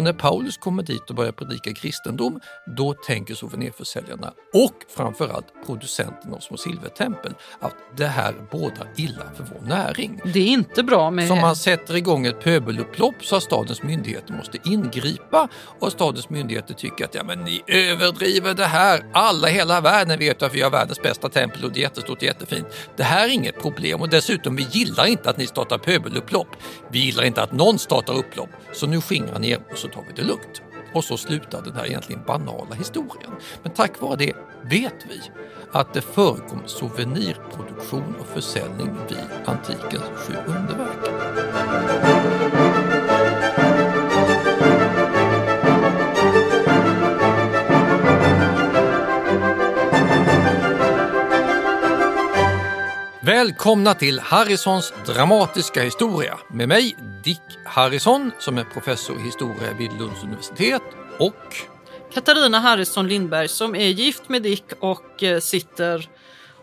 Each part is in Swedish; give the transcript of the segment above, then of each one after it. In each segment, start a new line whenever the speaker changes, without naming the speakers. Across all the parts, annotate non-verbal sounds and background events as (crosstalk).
Och när Paulus kommer dit och börjar predika kristendom, då tänker souvenirförsäljarna och framförallt producenterna av små silvertempel att det här bådar illa för vår näring.
Det är inte bra med...
Så man sätter igång ett pöbelupplopp så att stadens myndigheter måste ingripa och stadens myndigheter tycker att ja, men ni överdriver det här. Alla i hela världen vet att vi har världens bästa tempel och det är jättestort och jättefint. Det här är inget problem och dessutom vi gillar inte att ni startar pöbelupplopp. Vi gillar inte att någon startar upplopp. Så nu skingrar ni er och så tar vi det lugnt. Och så slutar den här egentligen banala historien. Men tack vare det vet vi att det förekom souvenirproduktion och försäljning vid antikens sju underverk. Välkomna till Harrisons dramatiska historia med mig Dick Harrison som är professor i historia vid Lunds universitet och
Katarina Harrison Lindberg som är gift med Dick och eh, sitter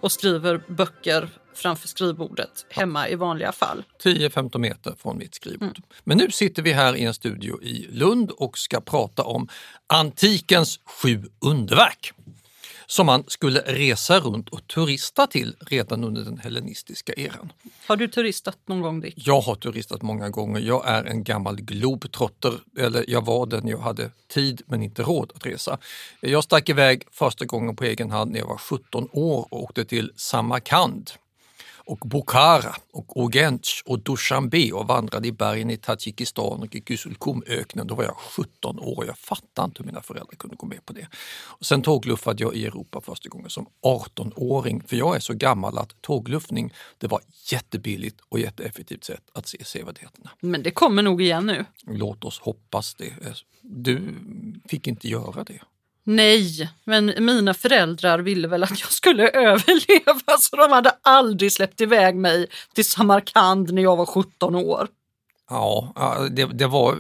och skriver böcker framför skrivbordet hemma i vanliga fall.
10-15 meter från mitt skrivbord. Mm. Men nu sitter vi här i en studio i Lund och ska prata om antikens sju underverk som man skulle resa runt och turista till redan under den hellenistiska eran.
Har du turistat någon gång Dick?
Jag har turistat många gånger. Jag är en gammal globetrotter, eller jag var det när jag hade tid men inte råd att resa. Jag stack iväg första gången på egen hand när jag var 17 år och åkte till Samarkand och Bukhara och Urgench och Dushanbe och vandrade i bergen i Tadzjikistan och i Güsulkumöknen. Då var jag 17 år och jag fattade inte hur mina föräldrar kunde gå med på det. Och sen tågluffade jag i Europa första gången som 18-åring, för jag är så gammal att tågluffning det var jättebilligt och jätteeffektivt sätt att se sevärdheterna.
Men det kommer nog igen nu.
Låt oss hoppas det. Du fick inte göra det.
Nej, men mina föräldrar ville väl att jag skulle (laughs) överleva så de hade aldrig släppt iväg mig till Samarkand när jag var 17 år.
Ja, det, det var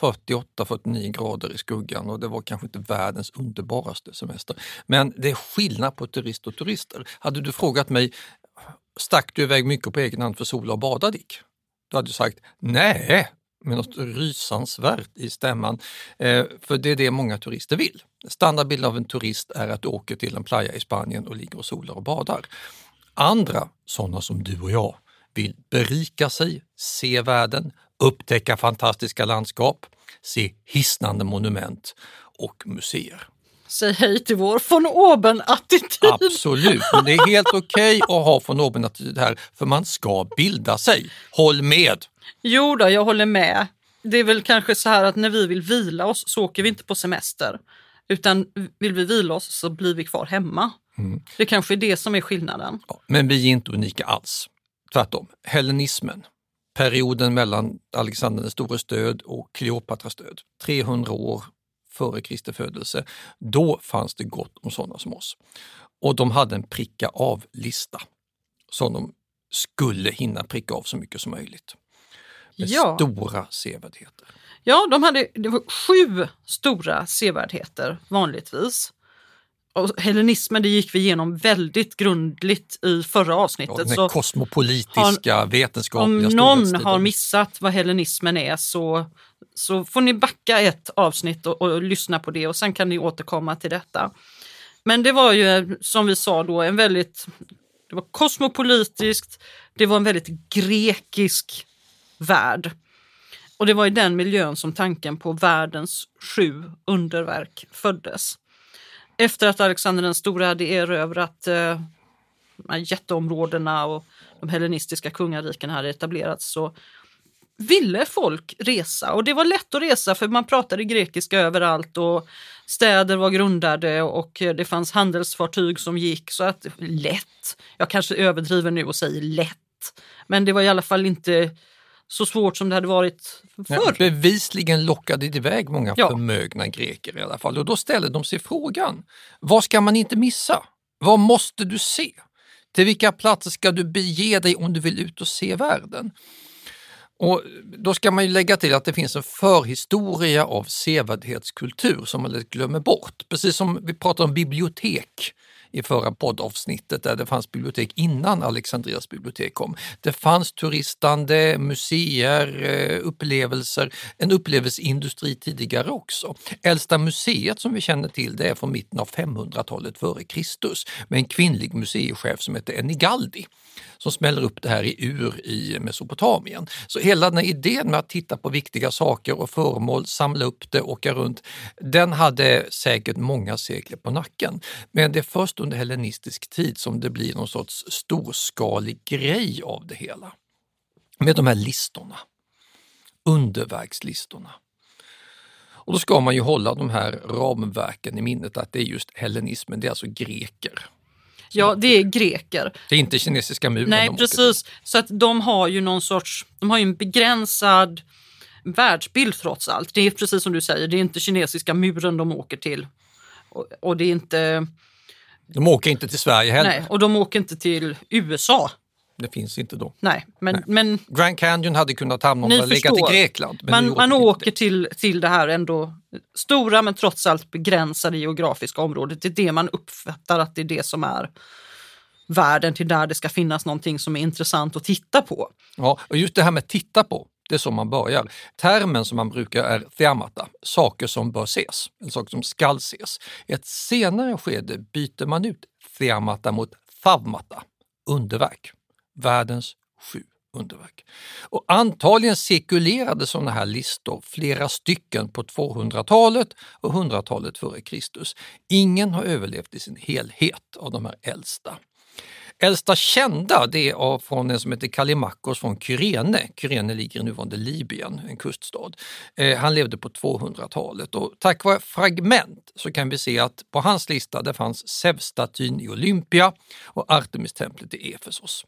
48-49 grader i skuggan och det var kanske inte världens underbaraste semester. Men det är skillnad på turist och turister. Hade du frågat mig, stack du iväg mycket på egen hand för sola och bada Dick? Då hade du sagt nej, med något rysansvärt i stämman. Eh, för det är det många turister vill. Standardbilden av en turist är att du åker till en playa i Spanien och ligger och solar och badar. Andra, sådana som du och jag, vill berika sig, se världen, upptäcka fantastiska landskap, se hisnande monument och museer.
Säg hej till vår von oben-attityd.
Absolut, men det är helt okej okay att ha von oben-attityd här, för man ska bilda sig. Håll med!
Jo då, jag håller med. Det är väl kanske så här att när vi vill vila oss så åker vi inte på semester. Utan vill vi vila oss så blir vi kvar hemma. Mm. Det kanske är det som är skillnaden.
Ja, men vi är inte unika alls. Tvärtom, hellenismen, perioden mellan Alexander den stores död och Kleopatras död, 300 år före Kristi födelse, då fanns det gott om sådana som oss. Och de hade en pricka av-lista som de skulle hinna pricka av så mycket som möjligt. Med ja. stora sevärdheter.
Ja, de hade det var sju stora sevärdheter vanligtvis. Och hellenismen det gick vi igenom väldigt grundligt i förra avsnittet. Ja,
den så kosmopolitiska, har, vetenskapliga
Om någon har missat vad hellenismen är så, så får ni backa ett avsnitt och, och lyssna på det och sen kan ni återkomma till detta. Men det var ju som vi sa då en väldigt det var kosmopolitiskt, det var en väldigt grekisk värld. Och det var i den miljön som tanken på världens sju underverk föddes. Efter att Alexander den store hade erövrat eh, jätteområdena och de hellenistiska kungarikena hade etablerats så ville folk resa och det var lätt att resa för man pratade grekiska överallt och städer var grundade och det fanns handelsfartyg som gick så att lätt, jag kanske överdriver nu och säger lätt, men det var i alla fall inte så svårt som det hade varit förr. Ja,
bevisligen lockade det iväg många ja. förmögna greker i alla fall och då ställde de sig frågan, vad ska man inte missa? Vad måste du se? Till vilka platser ska du bege dig om du vill ut och se världen? Och då ska man ju lägga till att det finns en förhistoria av sevärdhetskultur som man lätt glömmer bort. Precis som vi pratar om bibliotek i förra poddavsnittet där det fanns bibliotek innan Alexandrias bibliotek kom. Det fanns turistande, museer, eh, upplevelser, en upplevelseindustri tidigare också. Äldsta museet som vi känner till det är från mitten av 500-talet före Kristus med en kvinnlig museichef som heter Enigaldi som smäller upp det här i Ur i Mesopotamien. Så hela den här idén med att titta på viktiga saker och föremål, samla upp det, åka runt, den hade säkert många sekler på nacken. Men det är först under hellenistisk tid som det blir någon sorts storskalig grej av det hela. Med de här listorna, underverkslistorna. Och då ska man ju hålla de här ramverken i minnet att det är just hellenismen, det är alltså greker
Ja, det är greker.
Det är inte kinesiska muren
Nej, precis. Så att de har ju någon sorts, de har ju en begränsad världsbild trots allt. Det är precis som du säger, det är inte kinesiska muren de åker till. Och, och det är inte...
De åker inte till Sverige heller.
Nej, och de åker inte till USA.
Det finns inte då.
Nej, men, Nej. men
Grand Canyon hade kunnat hamna om det legat i Grekland.
man man åker till, till det här ändå stora men trots allt begränsade geografiska området. Det är det man uppfattar att det är det som är världen till där det ska finnas någonting som är intressant att titta på.
Ja, och just det här med titta på, det är så man börjar. Termen som man brukar är theamata, saker som bör ses, eller saker som skall ses. I ett senare skede byter man ut theamata mot thavmata, underverk världens sju underverk. Och antagligen cirkulerade sådana här listor, flera stycken på 200-talet och 100-talet före Kristus. Ingen har överlevt i sin helhet av de här äldsta. Äldsta kända det är från en som heter Kalimakos från Kyrene. Kyrene ligger i nuvarande Libyen, en kuststad. Eh, han levde på 200-talet och tack vare fragment så kan vi se att på hans lista det fanns Zeus-statyn i Olympia och Artemistemplet i Efesos.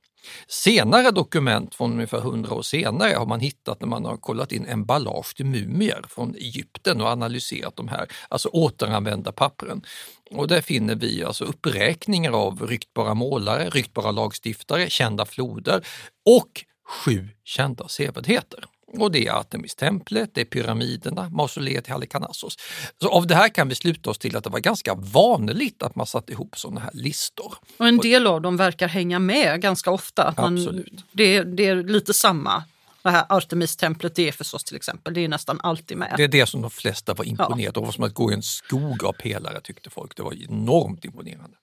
Senare dokument från ungefär 100 år senare har man hittat när man har kollat in emballage till mumier från Egypten och analyserat de här, alltså återanvända pappren. Och där finner vi alltså uppräkningar av ryktbara målare, ryktbara lagstiftare, kända floder och sju kända sevärdheter. Och det är Artemistemplet, det är pyramiderna, mausoleet i Halikarnassos. Så av det här kan vi sluta oss till att det var ganska vanligt att man satte ihop sådana här listor.
Och en del av dem verkar hänga med ganska ofta. Man,
Absolut.
Det, det är lite samma det här Artemistemplet i Efesos till exempel, det är nästan alltid med.
Det är det som de flesta var imponerade av. Det var som att gå i en skog av pelare tyckte folk. Det var enormt imponerande.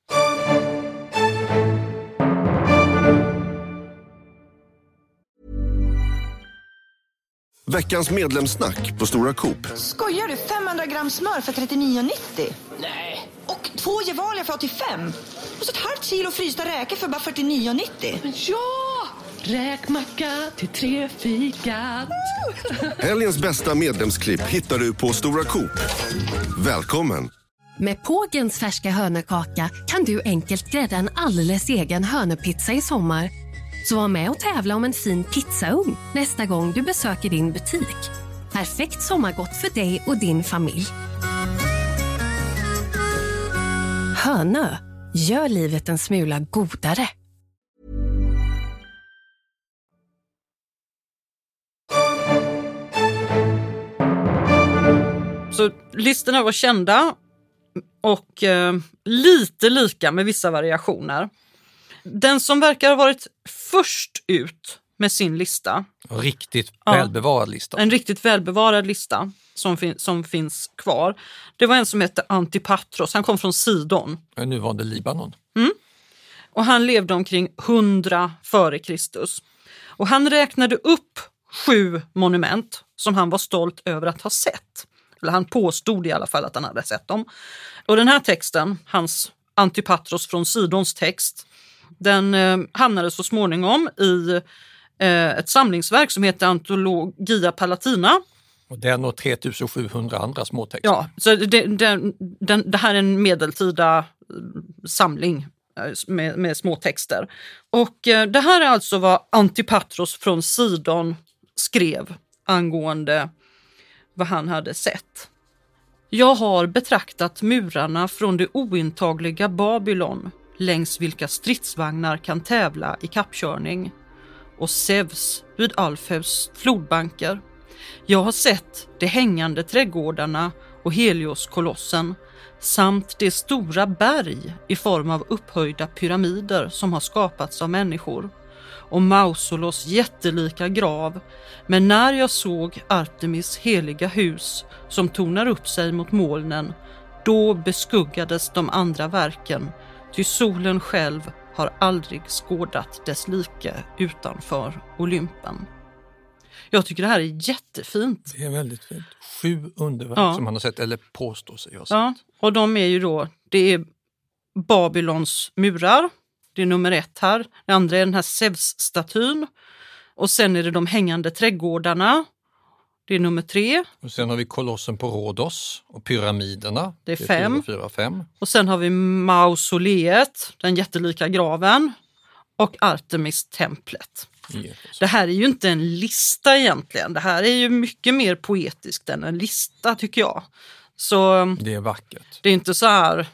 Veckans medlemssnack på Stora Coop.
Skojar du? 500 gram smör för 39,90?
Nej.
Och två Gevalia för 85? Och så ett halvt kilo frysta räkor för bara 49,90?
Ja! Räkmacka till tre fikat.
Helgens bästa medlemsklipp hittar du på Stora Coop. Välkommen!
Med Pågens färska hönökaka kan du enkelt grädda en alldeles egen hönöpizza i sommar. Så var med och tävla om en fin pizzaugn nästa gång du besöker din butik. Perfekt sommargott för dig och din familj. Hönö, gör livet en smula godare.
Så listorna var kända och eh, lite lika med vissa variationer. Den som verkar ha varit först ut med sin lista.
Riktigt
Ja.
välbevarad lista.
En riktigt välbevarad lista som, fin som finns kvar. Det var en som hette Antipatros. Han kom från Sidon
Nuvarande Libanon.
och han levde omkring 100 före Kristus. Och han räknade upp sju monument som han var stolt över att ha sett. Eller han påstod i alla fall att han hade sett dem. Och den här texten, hans Antipatros från Sidons text, den eh, hamnade så småningom i eh, ett samlingsverk som heter Antologia Palatina.
Och den och 3700 andra småtexter.
Ja, så det, den, den, det här är en medeltida eh, samling eh, med, med små texter. Och eh, det här är alltså vad Antipatros från Sidon skrev angående vad han hade sett. Jag har betraktat murarna från det ointagliga Babylon längs vilka stridsvagnar kan tävla i kappkörning och Zeus vid Alfeus flodbanker. Jag har sett de hängande trädgårdarna och Helioskolossen samt de stora berg i form av upphöjda pyramider som har skapats av människor och Mausolos jättelika grav. Men när jag såg Artemis heliga hus som tornar upp sig mot molnen, då beskuggades de andra verken, ty solen själv har aldrig skådat dess like utanför Olympen. Jag tycker det här är jättefint.
Det är väldigt fint. Sju underverk
Ja.
som man har sett, eller påstår sig ha sett.
Ja, och de är ju då, det är Babylons murar, det är nummer ett här. Det andra är den här Zeus-statyn. Och sen är det de hängande trädgårdarna. Det är nummer tre.
Och sen har vi kolossen på Rhodos och pyramiderna.
Det är fem.
Fyra, fyra, fem.
Och sen har vi mausoleet, den jättelika graven. Och Artemis-templet. Det här är ju inte en lista egentligen. Det här är ju mycket mer poetiskt än en lista tycker jag. Så
Det är vackert.
Det är inte så här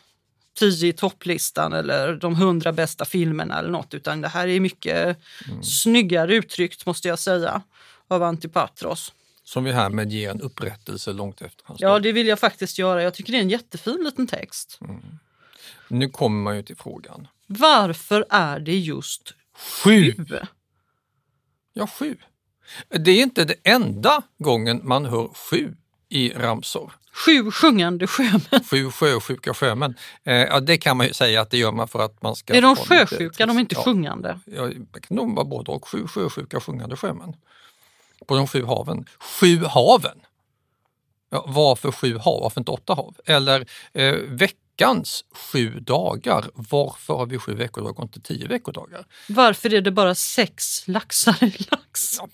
10 i topplistan eller de 100 bästa filmerna eller något utan det här är mycket snyggare uttryckt måste jag säga av Antipatros.
Som vi härmed ger en upprättelse långt efter hans
Ja, det vill jag faktiskt göra. Jag tycker det är en jättefin liten text.
Nu kommer man ju till frågan.
Varför är det just
Sju! Ja, sju. Det är inte det enda gången man hör sju i ramsor.
Sju sjungande sjömän.
Sju sjösjuka sjömän. Eh, ja, det kan man ju säga att det gör man för att man ska...
Är de
ha lite
sjösjuka? De är inte
ja,
sjungande.
Ja, det kan nog vara både och. Sju sjösjuka sjungande sjömän. På de sju haven. Sju haven! Ja, varför sju hav? Varför inte åtta hav? Eller eh, veckans sju dagar. Varför har vi sju veckodagar och inte tio veckodagar?
Varför är det bara sex laxar i
Ja,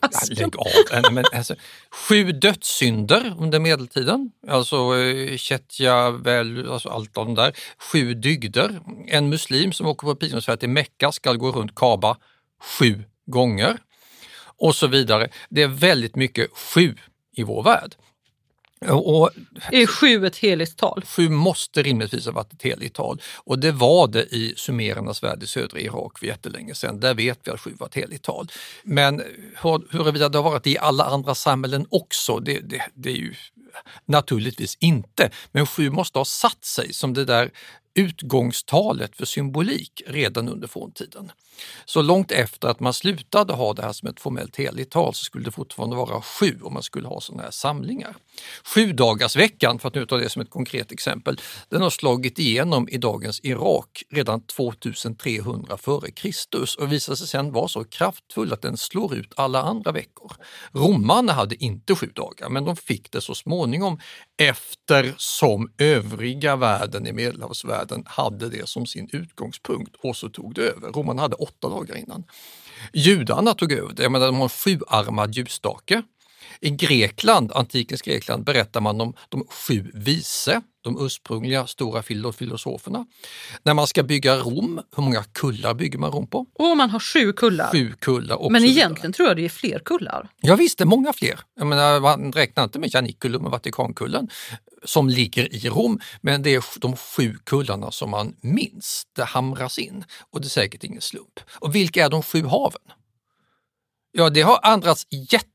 laxasken?
lägg av! Men, alltså, sju dödssynder under medeltiden, alltså eh, Chetja, väl, alltså allt av de där. Sju dygder. En muslim som åker på pilgrimsfärd till Mecka ska gå runt Kaaba sju gånger. Och så vidare. Det är väldigt mycket sju i vår värld. Och
Är sju ett heligt tal?
Sju måste rimligtvis ha varit ett heligt tal och det var det i sumerernas värld i södra Irak för jättelänge sedan. Där vet vi att sju var ett heligt tal. Men hur- huruvida det har varit i alla andra samhällen också, det, det, det är ju naturligtvis inte. Men sju måste ha satt sig som det där utgångstalet för symbolik redan under forntiden. Så långt efter att man slutade ha det här som ett formellt heligt tal så skulle det fortfarande vara sju om man skulle ha sådana här samlingar. Sju dagars veckan, för att nu ta det som ett konkret exempel, den har slagit igenom i dagens Irak redan 2300 före Kristus och visar sig sedan vara så kraftfull att den slår ut alla andra veckor. Romarna hade inte sju dagar, men de fick det så småningom eftersom övriga världen i medelhavsvärlden hade det som sin utgångspunkt och så tog det över. Romarna hade åtta dagar innan. Judarna tog över det, jag menar, de har en sjuarmad ljusstake. I Grekland, antikens Grekland, berättar man om de sju vise, de ursprungliga stora filo- filosoferna. När man ska bygga Rom, hur många kullar bygger man Rom på?
Och man har sju kullar.
Sju kullar
Men egentligen tror jag det är fler kullar.
Ja visst, det är många fler. Jag menar, man räknar inte med Janiculum och Vatikankullen som ligger i Rom, men det är de sju kullarna som man minns. Det hamras in och det är säkert ingen slump. Och vilka är de sju haven? Ja, det har ändrats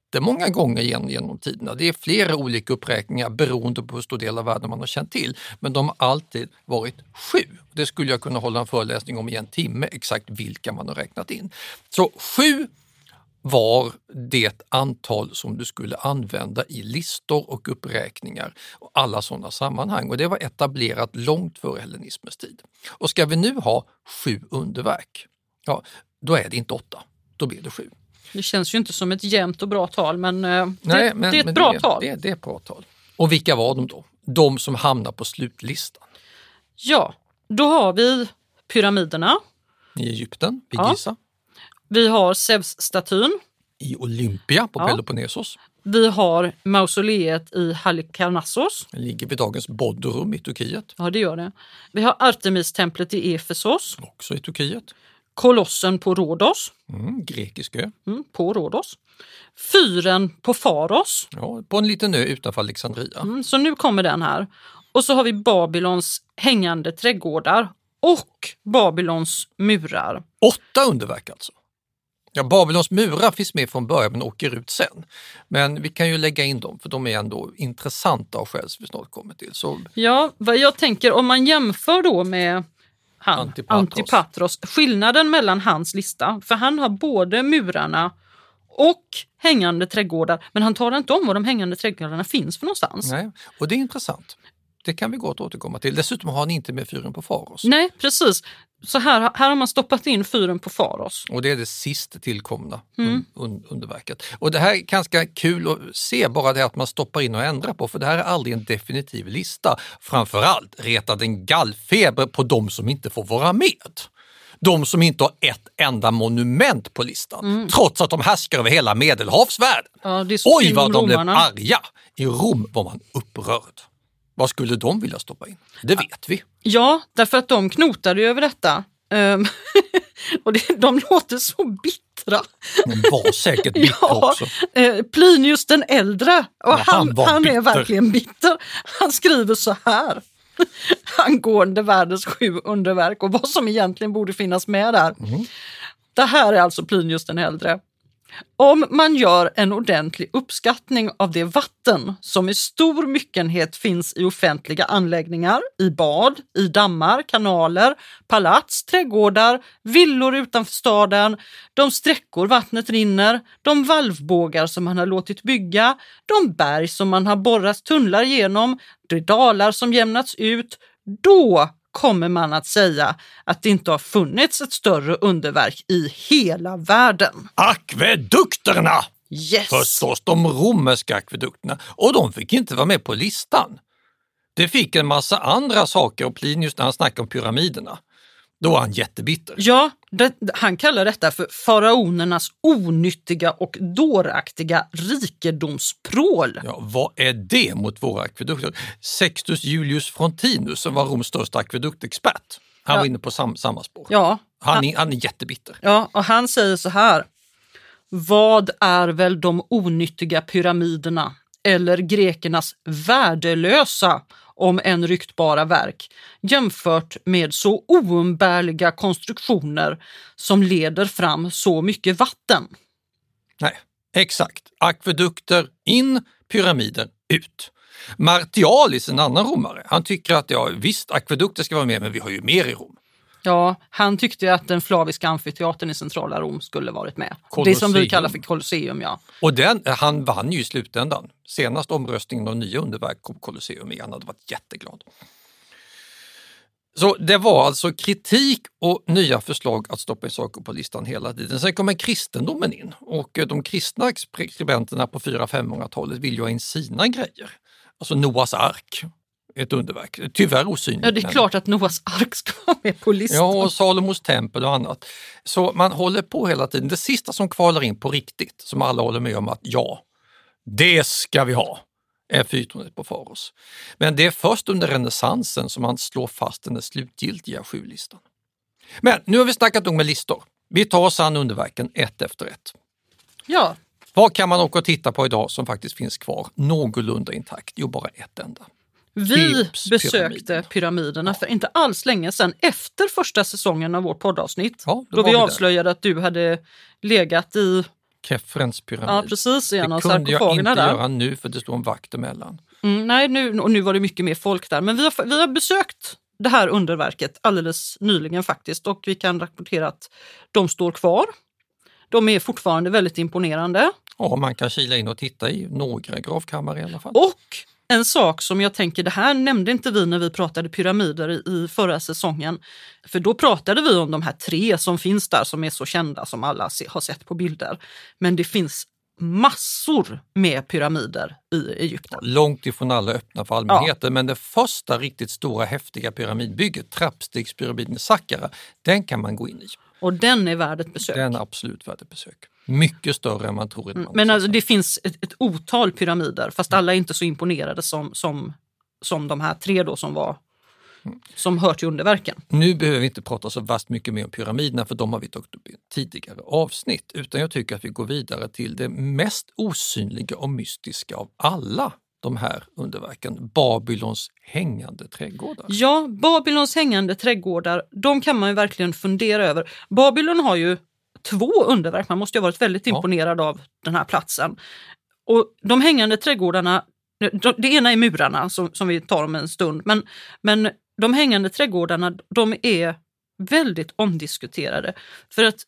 jättemånga gånger genom, genom tiderna. Det är flera olika uppräkningar beroende på hur stor del av världen man har känt till, men de har alltid varit sju. Det skulle jag kunna hålla en föreläsning om i en timme, exakt vilka man har räknat in. Så sju var det antal som du skulle använda i listor och uppräkningar och alla sådana sammanhang. Och det var etablerat långt före hellenismens tid. Och ska vi nu ha sju underverk, ja, då är det inte åtta, då blir det sju.
Det känns ju inte som ett jämnt och bra tal men, eh, det,
Nej, men-
det är ett
men
bra
det,
tal.
Det, det är ett bra tal. Och vilka var de då? De som hamnar på slutlistan.
Ja, då har vi pyramiderna.
I Egypten, vid
Ja.
Giza,
Vi har Zeus-statyn.
i Olympia på
Ja.
Peloponnesos,
Vi har mausoleet i Halikarnassos.
den ligger vid dagens Bodrum i Turkiet,
Ja, det gör det. Vi har Artemistemplet i Efesos.
också i Turkiet.
Kolossen på Rhodos.
Mm, grekisk ö,
Mm, på Rhodos. Fyren på Faros.
ja, på en liten ö utanför Alexandria.
Mm, så nu kommer den här. Och så har vi Babylons hängande trädgårdar och Babylons murar.
Åtta underverk alltså. Ja, Babylons murar finns med från början men åker ut sen. Men vi kan ju lägga in dem för de är ändå intressanta av skäl som vi snart kommer till. Så
Ja, vad jag tänker om man jämför då med han,
Antipatros.
Antipatros. skillnaden mellan hans lista, för han har både murarna och hängande trädgårdar, men han talar inte om var de hängande trädgårdarna finns för någonstans.
nej, och det är intressant. Det kan vi gott återkomma till. Dessutom har han inte med fyren på Faros.
Nej, precis. Så här, här har man stoppat in fyren på Faros.
Och det är det sist tillkomna
Mm.
un- un- underverket. Och det här är ganska kul att se, bara det att man stoppar in och ändrar på, för det här är aldrig en definitiv lista. Framförallt retar den gallfeber på de som inte får vara med. De som inte har ett enda monument på listan, trots att de härskar över hela medelhavsvärlden.
Mm. Ja,
Oj vad de blev arga! I Rom var man upprörd. Vad skulle de vilja stoppa in? Det vet vi.
Ja, därför att de knotade ju över detta. Ehm, (laughs) och det, de låter så bittra.
De var säkert (laughs) bittra
Ja,
också.
eh, Plinius den äldre, och
Ja, han
han, han, är verkligen bitter. Han skriver så här (laughs) angående världens sju underverk och vad som egentligen borde finnas med där.
Mm.
Det här är alltså Plinius den äldre. Om man gör en ordentlig uppskattning av det vatten som i stor myckenhet finns i offentliga anläggningar, i bad, i dammar, kanaler, palats, trädgårdar, villor utanför staden, de sträckor vattnet rinner, de valvbågar som man har låtit bygga, de berg som man har borrat tunnlar genom, de dalar som jämnats ut, då kommer man att säga att det inte har funnits ett större underverk i hela världen.
Akvedukterna!
Yes!
Förstås de romerska akvedukterna och de fick inte vara med på listan. Det fick en massa andra saker och Plinius när han snackade om pyramiderna, då var han jättebitter.
Ja, det, han kallar detta för faraonernas onyttiga och dåraktiga rikedomsprål.
Ja, vad är det mot våra akvedukter? Sextus Julius Frontinus som var Roms största akveduktexpert, han
Ja.
var inne på sam, samma spår.
Ja,
Han, är, han är jättebitter.
ja, och han säger så här. Vad är väl de onyttiga pyramiderna eller grekernas värdelösa om än ryktbara verk jämfört med så oumbärliga konstruktioner som leder fram så mycket vatten?
Nej, exakt. Akvedukter in, pyramider ut. Martialis, en annan romare, han tycker att ja, visst, akvedukter ska vara med, men vi har ju mer i Rom.
Ja, han tyckte att den flaviska amfiteatern i centrala Rom skulle varit med. Det som
Colosseum.
vi kallar för Colosseum, ja.
Och den, han vann ju i slutändan. Senast omröstningen om nya underverk kom Colosseum i. Han hade varit jätteglad. Så det var alltså kritik och nya förslag att stoppa in saker på listan hela tiden. Sen kommer kristendomen in och eh, de kristna skribenterna på 400-500-talet vill ju ha in sina grejer. Alltså Noas ark, ett underverk. Tyvärr osynligt.
Ja, det är klart att Noas ark ska vara med på listan.
Ja, och Salomos tempel och annat. Så man håller på hela tiden. Det sista som kvalar in på riktigt, som alla håller med om att ja, det ska vi ha, är fyrtornet på Faros. Men det är först under renässansen som man slår fast den slutgiltiga sjulistan. Men nu har vi snackat nog med listor. Vi tar oss an underverken ett efter ett.
Ja,
Vad kan man åka och titta på idag som faktiskt finns kvar någorlunda intakt? Jo, bara ett enda.
Vi besökte
pyramiden.
pyramiderna för inte alls länge sedan, efter första säsongen av vårt poddavsnitt.
Ja, då
då vi
vi
avslöjade att du hade legat i,
Kefrens pyramid.
ja precis, i en av
det kunde jag inte
där.
göra nu för det står en vakt emellan.
Mm, nej, nu, och nu var det mycket mer folk där. Men vi har, vi har besökt det här underverket alldeles nyligen faktiskt och vi kan rapportera att de står kvar. De är fortfarande väldigt imponerande.
Ja, man kan kila in och titta i några gravkammare i alla fall.
Och en sak som jag tänker, det här nämnde inte vi när vi pratade pyramider i, i förra säsongen. För då pratade vi om de här tre som finns där som är så kända som alla se, har sett på bilder. Men det finns massor med pyramider i Egypten.
Långt ifrån alla öppna för allmänheten, men det första riktigt stora häftiga pyramidbygget, trappstegspyramiden i Saqqara, den kan man gå in i.
Och den är värd ett besök.
Den är absolut värd ett besök. Mycket större än man tror.
Mm, Men alltså, det finns ett, ett otal pyramider, fast alla är inte så imponerade som, som, som de här tre då som var som hör till underverken.
Nu behöver vi inte prata så vast mycket mer om pyramiderna för de har vi tagit upp i tidigare avsnitt, utan jag tycker att vi går vidare till det mest osynliga och mystiska av alla de här underverken, Babylons hängande trädgårdar.
Ja, Babylons hängande trädgårdar, de kan man ju verkligen fundera över. Babylon har ju två underverk. Man måste ju ha varit väldigt
Ja.
imponerad av den här platsen. Och de hängande trädgårdarna, de- det ena är murarna som, som vi tar om en stund, men, men de hängande trädgårdarna de är väldigt omdiskuterade. För att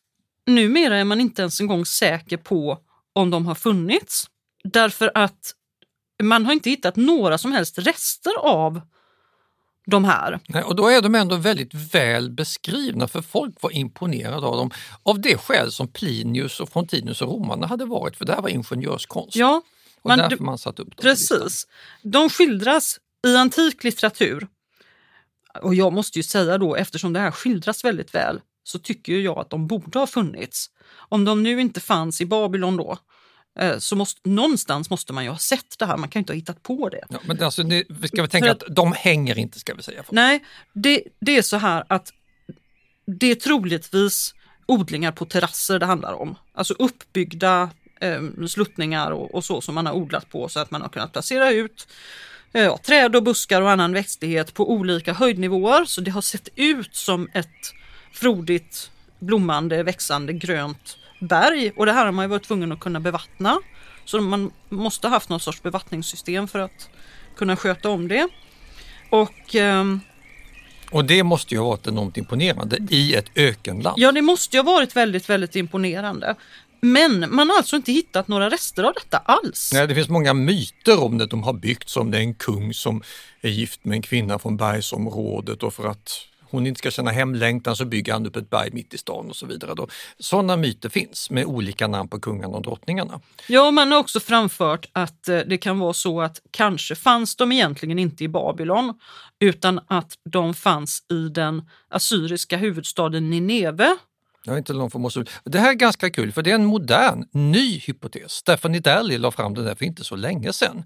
numera är man inte ens en gång säker på om de har funnits. Därför att man har inte hittat några som helst rester av de här.
Nej, och då är de ändå väldigt väl beskrivna för folk var imponerade av dem av det skäl som Plinius och Frontinus och romarna hade varit för det här var ingenjörskonst.
Ja,
och
man-
därför man satt upp dem.
Precis. De skildras i antik litteratur. Och jag måste ju säga då, eftersom det här skildras väldigt väl, så tycker jag att de borde ha funnits. Om de nu inte fanns i Babylon då, så måste, någonstans måste man ju ha sett det här. Man kan ju inte ha hittat på det.
Ja, men alltså, vi ska väl tänka
För
att de hänger inte ska vi säga.
Nej, det, det är så här att det är troligtvis odlingar på terrasser det handlar om. Alltså uppbyggda eh, sluttningar och, och så som man har odlat på så att man har kunnat placera ut eh, träd och buskar och annan växtlighet på olika höjdnivåer. Så det har sett ut som ett frodigt, blommande, växande grönt berg. Och det här har man ju varit tvungen att kunna bevattna. Så man måste ha haft någon sorts bevattningssystem för att kunna sköta om det. Och ehm,
Och det måste ju ha varit enormt imponerande i ett ökenland.
Ja, det måste ju ha varit väldigt, väldigt imponerande. Men man har alltså inte hittat några rester av detta alls.
Nej, det finns många myter om det de har byggt som det är en kung som är gift med en kvinna från bergsområdet och för att hon inte ska känna hemlängtan så bygger han upp ett berg mitt i stan och så vidare. Då. Sådana myter finns med olika namn på kungarna och drottningarna.
Ja, man har också framfört att eh, det kan vara så att kanske fanns de egentligen inte i Babylon utan att de fanns i den assyriska huvudstaden Nineve.
Jag inte långt från Mosul. Det här är ganska kul för det är en modern, ny hypotes. Stefan Nidelli la fram den där för inte så länge sedan.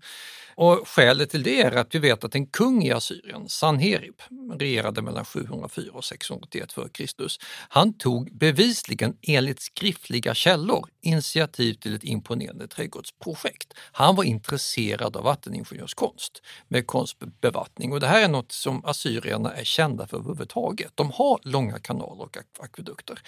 Och skälet till det är att vi vet att en kung i Assyrien, Sanherib, regerade mellan 704 och 681 f.Kr. Han tog bevisligen enligt skriftliga källor initiativ till ett imponerande trädgårdsprojekt. Han var intresserad av vatteningenjörskonst med konstbevattning och det här är något som assyrierna är kända för överhuvudtaget. De har långa kanaler och akvedukter.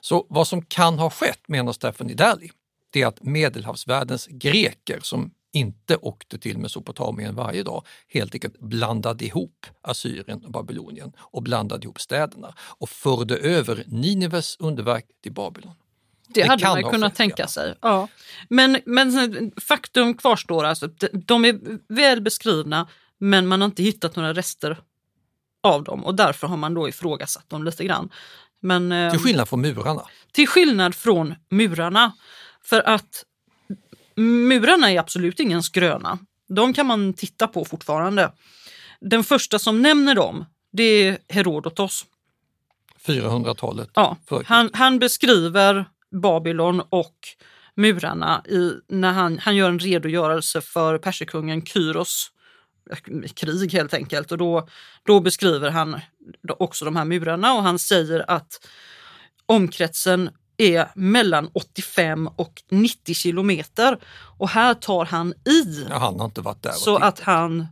Så vad som kan ha skett, menar Stefan Idali, det är att medelhavsvärldens greker som inte åkte till Mesopotamien varje dag, helt enkelt blandade ihop Assyrien och Babylonien och blandade ihop städerna och förde över Nineves underverk till Babylon.
Det,
Det
hade man kunnat
skett,
tänka
ja.
sig. Ja. Men, men faktum kvarstår, alltså, de- är väl beskrivna men man har inte hittat några rester av dem och därför har man då ifrågasatt dem lite grann. Men,
Till skillnad från murarna.
till skillnad från murarna. För att murarna är absolut ingen skröna. De kan man titta på fortfarande. Den första som nämner dem, det är Herodotos.
400-talet.
Ja, han, han beskriver Babylon och murarna i, när han, han gör en redogörelse för perserkungen Kyros eh, krig helt enkelt. Och då, då beskriver han också de här murarna och han säger att omkretsen är mellan 85 och 90 kilometer. Och här tar han i
Ja, han har inte varit där.
så att han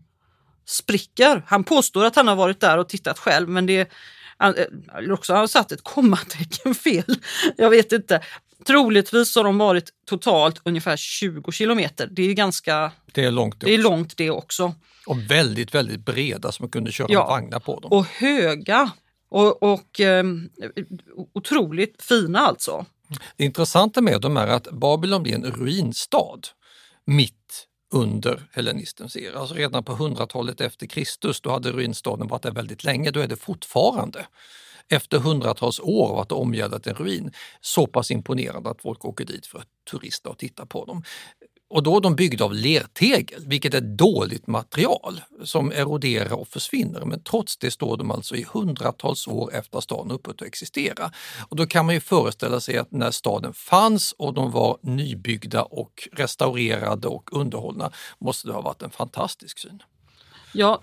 spricker. Han påstår att han har varit där och tittat själv men det han, eh, också har han satt ett kommatecken (laughs) fel. Jag vet inte. Troligtvis har de varit totalt ungefär 20 kilometer. Det är ganska
Det är långt
det är
också.
långt det också.
Och väldigt, väldigt breda så man kunde köra
Ja.
vagnar på dem.
Och höga. Och, och eh, otroligt fina alltså.
Det intressanta med dem är att Babylon blir en ruinstad mitt under hellenistens era. Alltså redan på 100-talet efter Kristus, då hade ruinstaden varit där väldigt länge, då är det fortfarande efter hundratals år av att ha omgärdat en ruin så pass imponerande att folk åker dit för att turista och titta på dem. Och då är de byggda av lertegel, vilket är ett dåligt material som eroderar och försvinner. Men trots det står de alltså i hundratals år efter att staden upphört att existera. Och då kan man ju föreställa sig att när staden fanns och de var nybyggda och restaurerade och underhållna måste det ha varit en fantastisk syn.
Ja,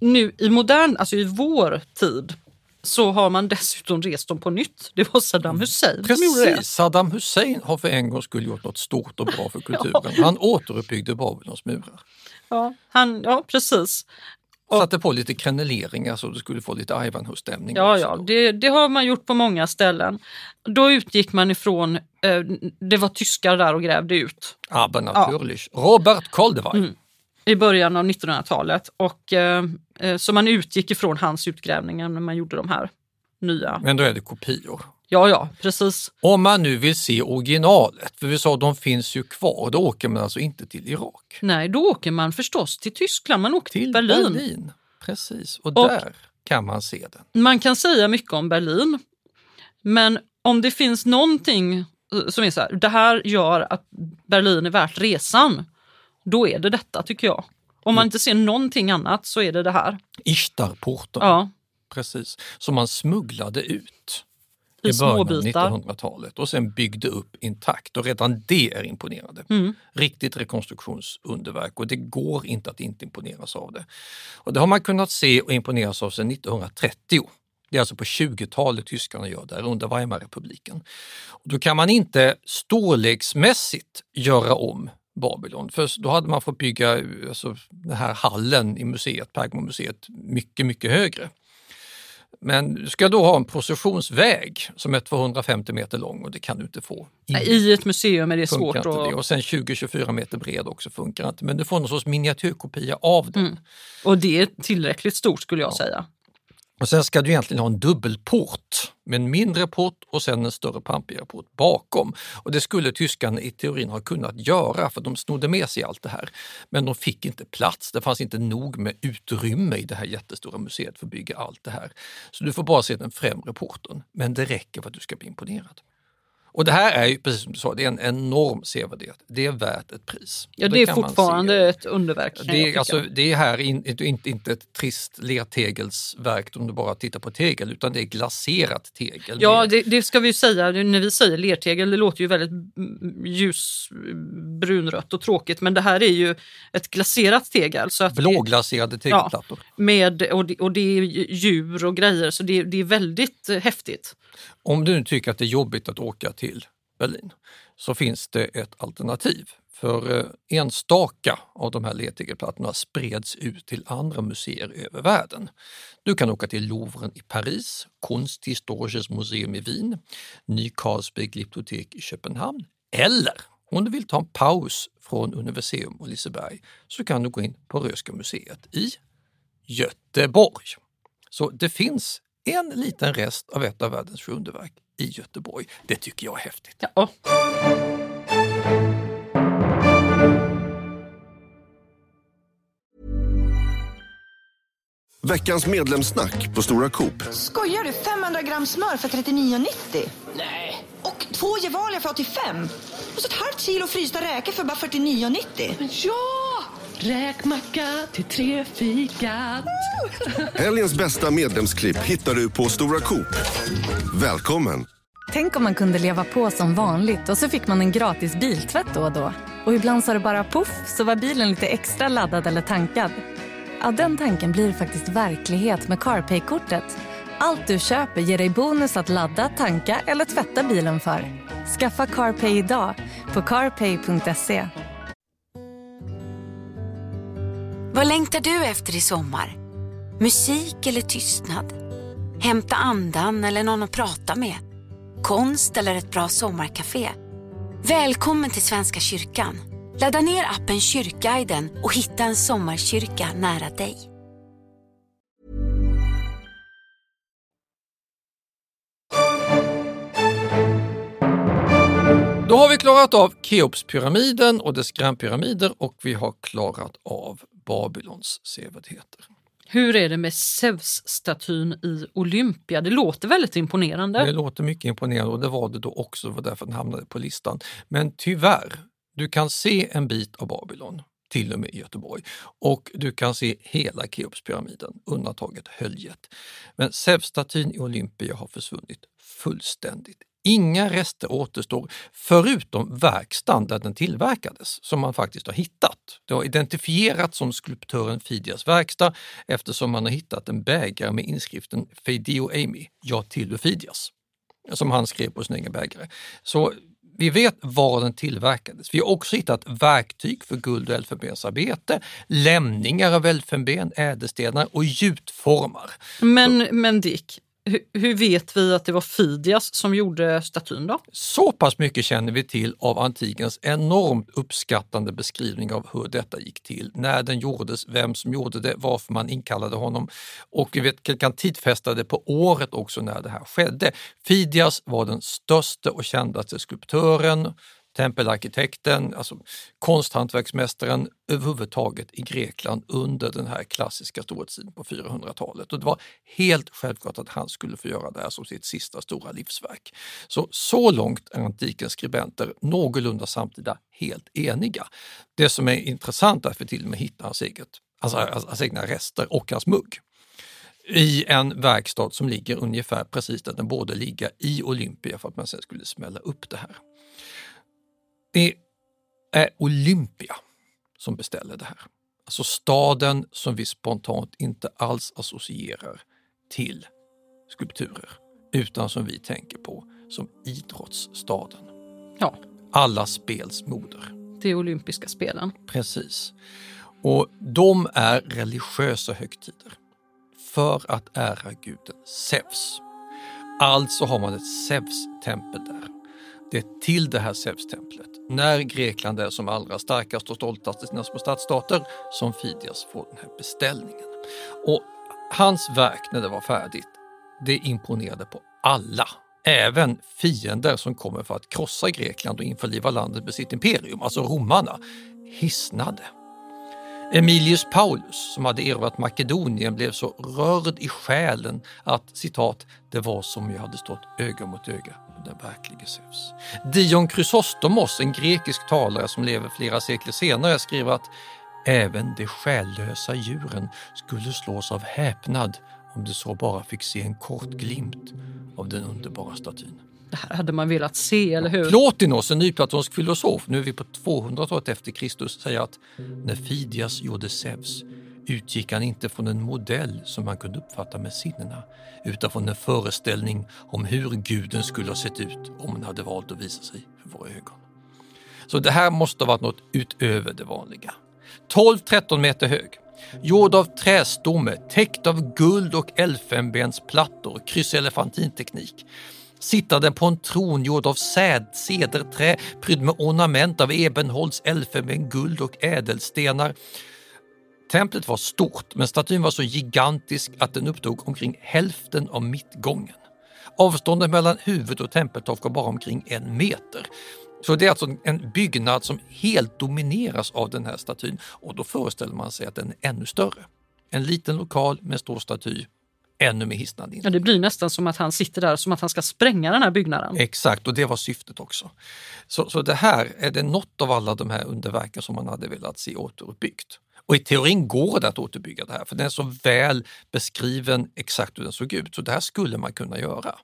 nu i modern, alltså i vår tid så har man dessutom rest dem på nytt. Det var Saddam Hussein som gjorde det.
Precis, Saddam Hussein har för en gång skulle gjort något stort och bra för (laughs) kulturen. Han återuppbyggde Babylons murar.
Ja, han, ja, precis.
Satte på lite kreneleringar så du skulle få lite Ivanhoe-stämning.
Ja, ja det, det har man gjort på många ställen. Då utgick man ifrån, eh, det var tyskar där och grävde ut
Aber natürlich. Robert Koldewey.
Mm. I början av 1900-talet. Och, eh, eh, så man utgick ifrån hans utgrävningar när man gjorde de här nya.
Men då är det kopior.
Ja, ja, precis.
Om man nu vill se originalet, för vi sa att de finns ju kvar, då åker man alltså inte till Irak.
Nej, då åker man förstås till Tyskland, man åker till,
Till
Berlin.
Berlin. Precis, och,
Och-
där kan man se den.
Man kan säga mycket om Berlin, men om det finns någonting eh, som är så här, det här gör att Berlin är värt resan, då är det detta tycker jag. Om man inte ser någonting annat så är det det här.
Ishtarporten,
Ja,
precis, som man smugglade ut
I
i början av
småbitar.
1900-talet och sen byggde upp intakt och redan det är imponerande.
Mm.
Riktigt rekonstruktionsunderverk och det går inte att inte imponeras av det. Och det har man kunnat se och imponeras av sedan 1930. Det är alltså på 20-talet tyskarna gör det, här, under Weimarrepubliken. Då kan man inte storleksmässigt göra om Babylon, för då hade man fått bygga alltså, den här hallen i museet, Pergamonmuseet, mycket, mycket högre. Men du ska då ha en processionsväg som är 250 meter lång och det kan du inte få.
I ett museum är det
Funkar
svårt
inte det.
att...
Och sen 20-24 meter bred också funkar inte. Men du får någon sorts miniatyrkopia av den.
Mm. Och det är tillräckligt stort skulle jag säga.
Och sen ska du egentligen ha en dubbelport med en mindre port och sen en större pampigare port bakom. Och det skulle tyskarna i teorin ha kunnat göra för de snodde med sig allt det här. Men de fick inte plats, det fanns inte nog med utrymme i det här jättestora museet för att bygga allt det här. Så du får bara se den främre porten, men det räcker för att du ska bli imponerad. Och det här är ju, precis som du sa, det är en enorm sevärdhet. Det är värt ett pris.
Ja,
Och
det är fortfarande ett underverk.
Det är, alltså, det är här in, inte, inte, ett trist lertegelsverk om du bara tittar på tegel utan det är glaserat tegel.
Ja, det, det ska vi ju säga. När vi säger lertegel, det låter ju väldigt ljusbrunrött och tråkigt, men det här är ju ett glaserat tegel. Så att
Blåglaserade tegelplattor.
med, och, det, och det är djur och grejer, så det, det är väldigt häftigt.
Om du nu tycker att det är jobbigt att åka till till Berlin så finns det ett alternativ. För eh, enstaka av de här letigerplattorna spreds ut till andra museer över världen. Du kan åka till Louvren i Paris, Kunsthistorisches Museum i Wien, Ny Carlsberg Glyptotek i Köpenhamn eller om du vill ta en paus från Universium och Liseberg så kan du gå in på Röhsska museet i Göteborg. Så det finns en liten rest av ett av världens sju underverk i Göteborg. Det tycker jag är häftigt.
Ja.
Veckans medlemssnack på Stora Coop.
Skojar du? 500 gram smör för 39,90? Nej. Och två Gevalia för 85? Och så ett halvt kilo frysta räkor för bara 49,90?
Ja! Räkmacka till tre fikat.
Helgens bästa medlemsklipp hittar du på Stora Coop. Välkommen!
Tänk om man kunde leva på som vanligt och så fick man en gratis biltvätt då och då. Och ibland sa det bara poff så var bilen lite extra laddad eller tankad. Ja, den tanken blir faktiskt verklighet med CarPay-kortet. Allt du köper ger dig bonus att ladda, tanka eller tvätta bilen för. Skaffa CarPay idag på carpay.se.
Vad längtar du efter i sommar? Musik eller tystnad? Hämta andan eller någon att prata med? Konst eller ett bra sommarkafé? Välkommen till Svenska kyrkan. Ladda ner appen Kyrkguiden och hitta en sommarkyrka nära dig.
Då har vi klarat av Keopspyramiden och dess grannpyramider och vi har klarat av Babylons sevärdheter.
Hur är det med Zeus-statyn i Olympia? Det låter väldigt imponerande.
Det låter mycket imponerande och det var det då också, det var därför den hamnade på listan. Men tyvärr, du kan se en bit av Babylon, till och med i Göteborg, och du kan se hela Keopspyramiden, undantaget höljet. Men Zeus-statyn i Olympia har försvunnit fullständigt. Inga rester återstår förutom verkstaden där den tillverkades som man faktiskt har hittat. Det har identifierats som skulptören Fidias verkstad eftersom man har hittat en bägare med inskriften Fideo Amy, jag till Fidias, som han skrev på sin egen bägare. Så vi vet var den tillverkades. Vi har också hittat verktyg för guld och elfenbensarbete, lämningar av elfenben, ädelstenar och gjutformar.
Men, men Dick, hur, hur vet vi att det var Fidias som gjorde statyn då?
Så pass mycket känner vi till av antikens enormt uppskattande beskrivning av hur detta gick till, när den gjordes, vem som gjorde det, varför man inkallade honom och vi vet, kan tidfästa det på året också när det här skedde. Fidias var den största och kändaste skulptören, Tempelarkitekten, alltså konsthantverksmästaren överhuvudtaget i Grekland under den här klassiska storhetstiden på 400-talet. Och det var helt självklart att han skulle få göra det här som sitt sista stora livsverk. Så, så långt är antikens skribenter någorlunda samtida helt eniga. Det som är intressant är att vi till och med hittar hans, eget, alltså, alltså hans egna rester och hans mugg i en verkstad som ligger ungefär precis där den borde ligga i Olympia för att man sen skulle smälla upp det här. Det är Olympia som beställer det här. Alltså staden som vi spontant inte alls associerar till skulpturer utan som vi tänker på som idrottsstaden.
Ja,
Alla spels moder.
det är olympiska spelen.
Precis. Och de är religiösa högtider för att ära guden Zeus. Alltså har man ett Zeus-tempel där. Det till det här Zeus-templet, när Grekland är som allra starkast och stoltast i sina små stadsstater, som Fidias får den här beställningen. Och hans verk när det var färdigt, det imponerade på alla. Även fiender som kommer för att krossa Grekland och införliva landet med sitt imperium, alltså romarna, hisnade. Emilius Paulus, som hade erövrat Makedonien, blev så rörd i själen att citat, det var som jag hade stått öga mot öga med den verklige Zeus. Dion Chrysostomos, en grekisk talare som lever flera sekler senare, skriver att även de själlösa djuren skulle slås av häpnad om de så bara fick se en kort glimt av den underbara statyn.
Det här hade man velat se, eller hur?
Plotinos, en nyplatonsk filosof, nu är vi på 200-talet efter Kristus, säger att när Fidias gjorde Zeus utgick han inte från en modell som man kunde uppfatta med sinnena utan från en föreställning om hur guden skulle ha sett ut om han hade valt att visa sig för våra ögon. Så det här måste ha varit något utöver det vanliga. 12-13 meter hög, gjord av trästomme, täckt av guld och elfenbensplattor, krysselefantinteknik sittande på en tron gjord av säd, cederträ prydd med ornament av ebenholts, elfenben, guld och ädelstenar. Templet var stort, men statyn var så gigantisk att den upptog omkring hälften av mittgången. Avståndet mellan huvud och tempeltak var bara omkring en meter. Så det är alltså en byggnad som helt domineras av den här statyn och då föreställer man sig att den är ännu större. En liten lokal med stor staty, ännu mer hisnande.
Ja, det blir nästan som att han sitter där som att han ska spränga den här byggnaden.
Exakt, och det var syftet också. Så, så det här är det något av alla de här underverken som man hade velat se återuppbyggt. Och i teorin går det att återbygga det här, för den är så väl beskriven exakt hur den såg ut, så det här skulle man kunna göra.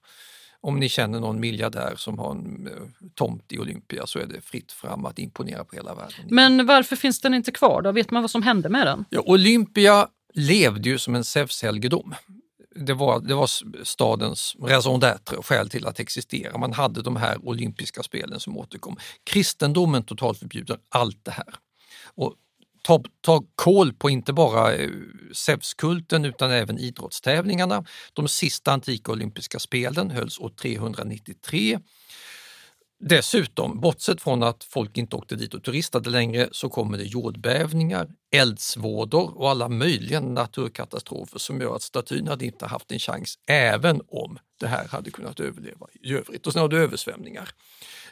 Om ni känner någon miljardär som har en eh, tomt i Olympia så är det fritt fram att imponera på hela världen.
Men varför finns den inte kvar då? Vet man vad som hände med den?
Ja, Olympia levde ju som en Zeus-helgedom. Det var, det var stadens raison d'être, skäl till att existera. Man hade de här olympiska spelen som återkom. Kristendomen totalförbjuder allt det här. Och ta, ta koll på inte bara eh, Zeuskulten utan även idrottstävlingarna. De sista antika olympiska spelen hölls år 393. Dessutom, bortsett från att folk inte åkte dit och turistade längre, så kommer det jordbävningar, eldsvådor och alla möjliga naturkatastrofer som gör att statyn hade inte haft en chans även om det här hade kunnat överleva i övrigt. Och sen har du översvämningar.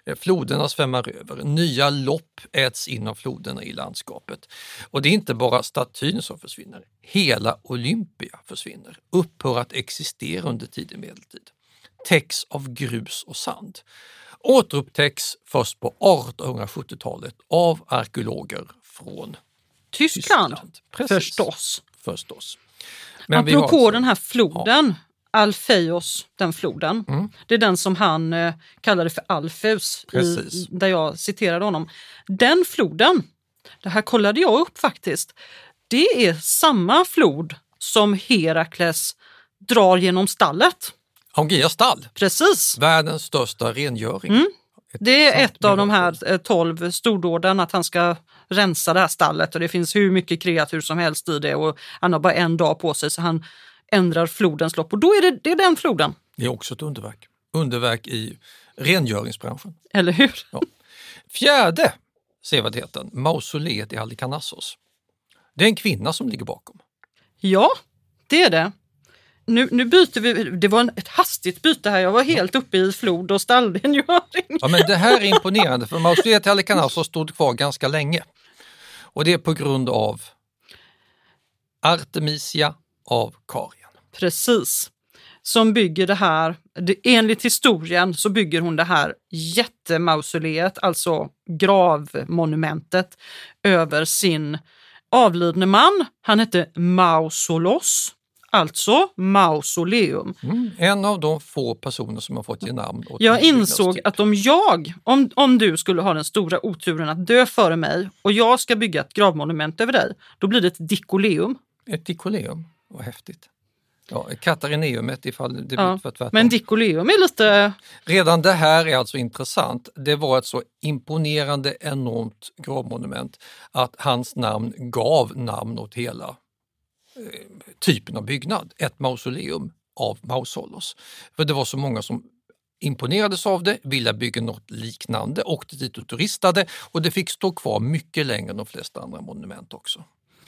Eh, floderna svämmar över, nya lopp äts in av floderna i landskapet. Och det är inte bara statyn som försvinner, hela Olympia försvinner, upphör att existera under tidig medeltid. Täcks av grus och sand återupptäcks först på 1870-talet av arkeologer från
Tyskland,
Tyskland. Precis.
förstås.
förstås.
Men Apropå
alltså-
den här floden, Alfeios, den floden.
Mm.
Det är den som han eh, kallade för Alfeus, i, där jag citerade honom. Den floden, det här kollade jag upp faktiskt, det är samma flod som Herakles drar genom stallet.
Augea stall,
Precis.
världens största rengöring.
Mm. Det är ett av de här eh, tolv stordåden, att han ska rensa det här stallet och det finns hur mycket kreatur som helst i det och han har bara en dag på sig så han ändrar flodens lopp och då är det, det är den floden,
Det är också ett underverk. Underverk i rengöringsbranschen.
eller hur?
Ja. Fjärde sevärdheten, mausoleet i Halikarnassos. Det är en kvinna som ligger bakom.
Ja, det är det. Nu, nu byter vi, det var en, ett hastigt byte här, jag var helt uppe i flod och stallrengöring. (laughs)
Ja, men det här är imponerande för mausoleet i Halikarnassos stod kvar ganska länge. Och det är på grund av Artemisia av Karien.
Precis. Som bygger det här, det, enligt historien så bygger hon det här jättemausoleet, alltså gravmonumentet, över sin avlidne man. Han hette Mausolos, alltså mausoleum.
Mm. En av de få personer som har fått ge namn åt
Jag insåg att om jag, om, om du skulle ha den stora oturen att dö före mig och jag ska bygga ett gravmonument över dig, då blir det ett dikoleum.
Ett dikoleum, vad häftigt. Ja, Katarineumet ifall det
Ja,
för tvärtom.
Men dikoleum är lite,
Redan det här är alltså intressant. Det var ett så imponerande, enormt gravmonument att hans namn gav namn åt hela typen av byggnad. Ett mausoleum av Mausolos. För det var så många som imponerades av det, ville bygga något liknande, åkte dit och turistade och det fick stå kvar mycket längre än de flesta andra monument också.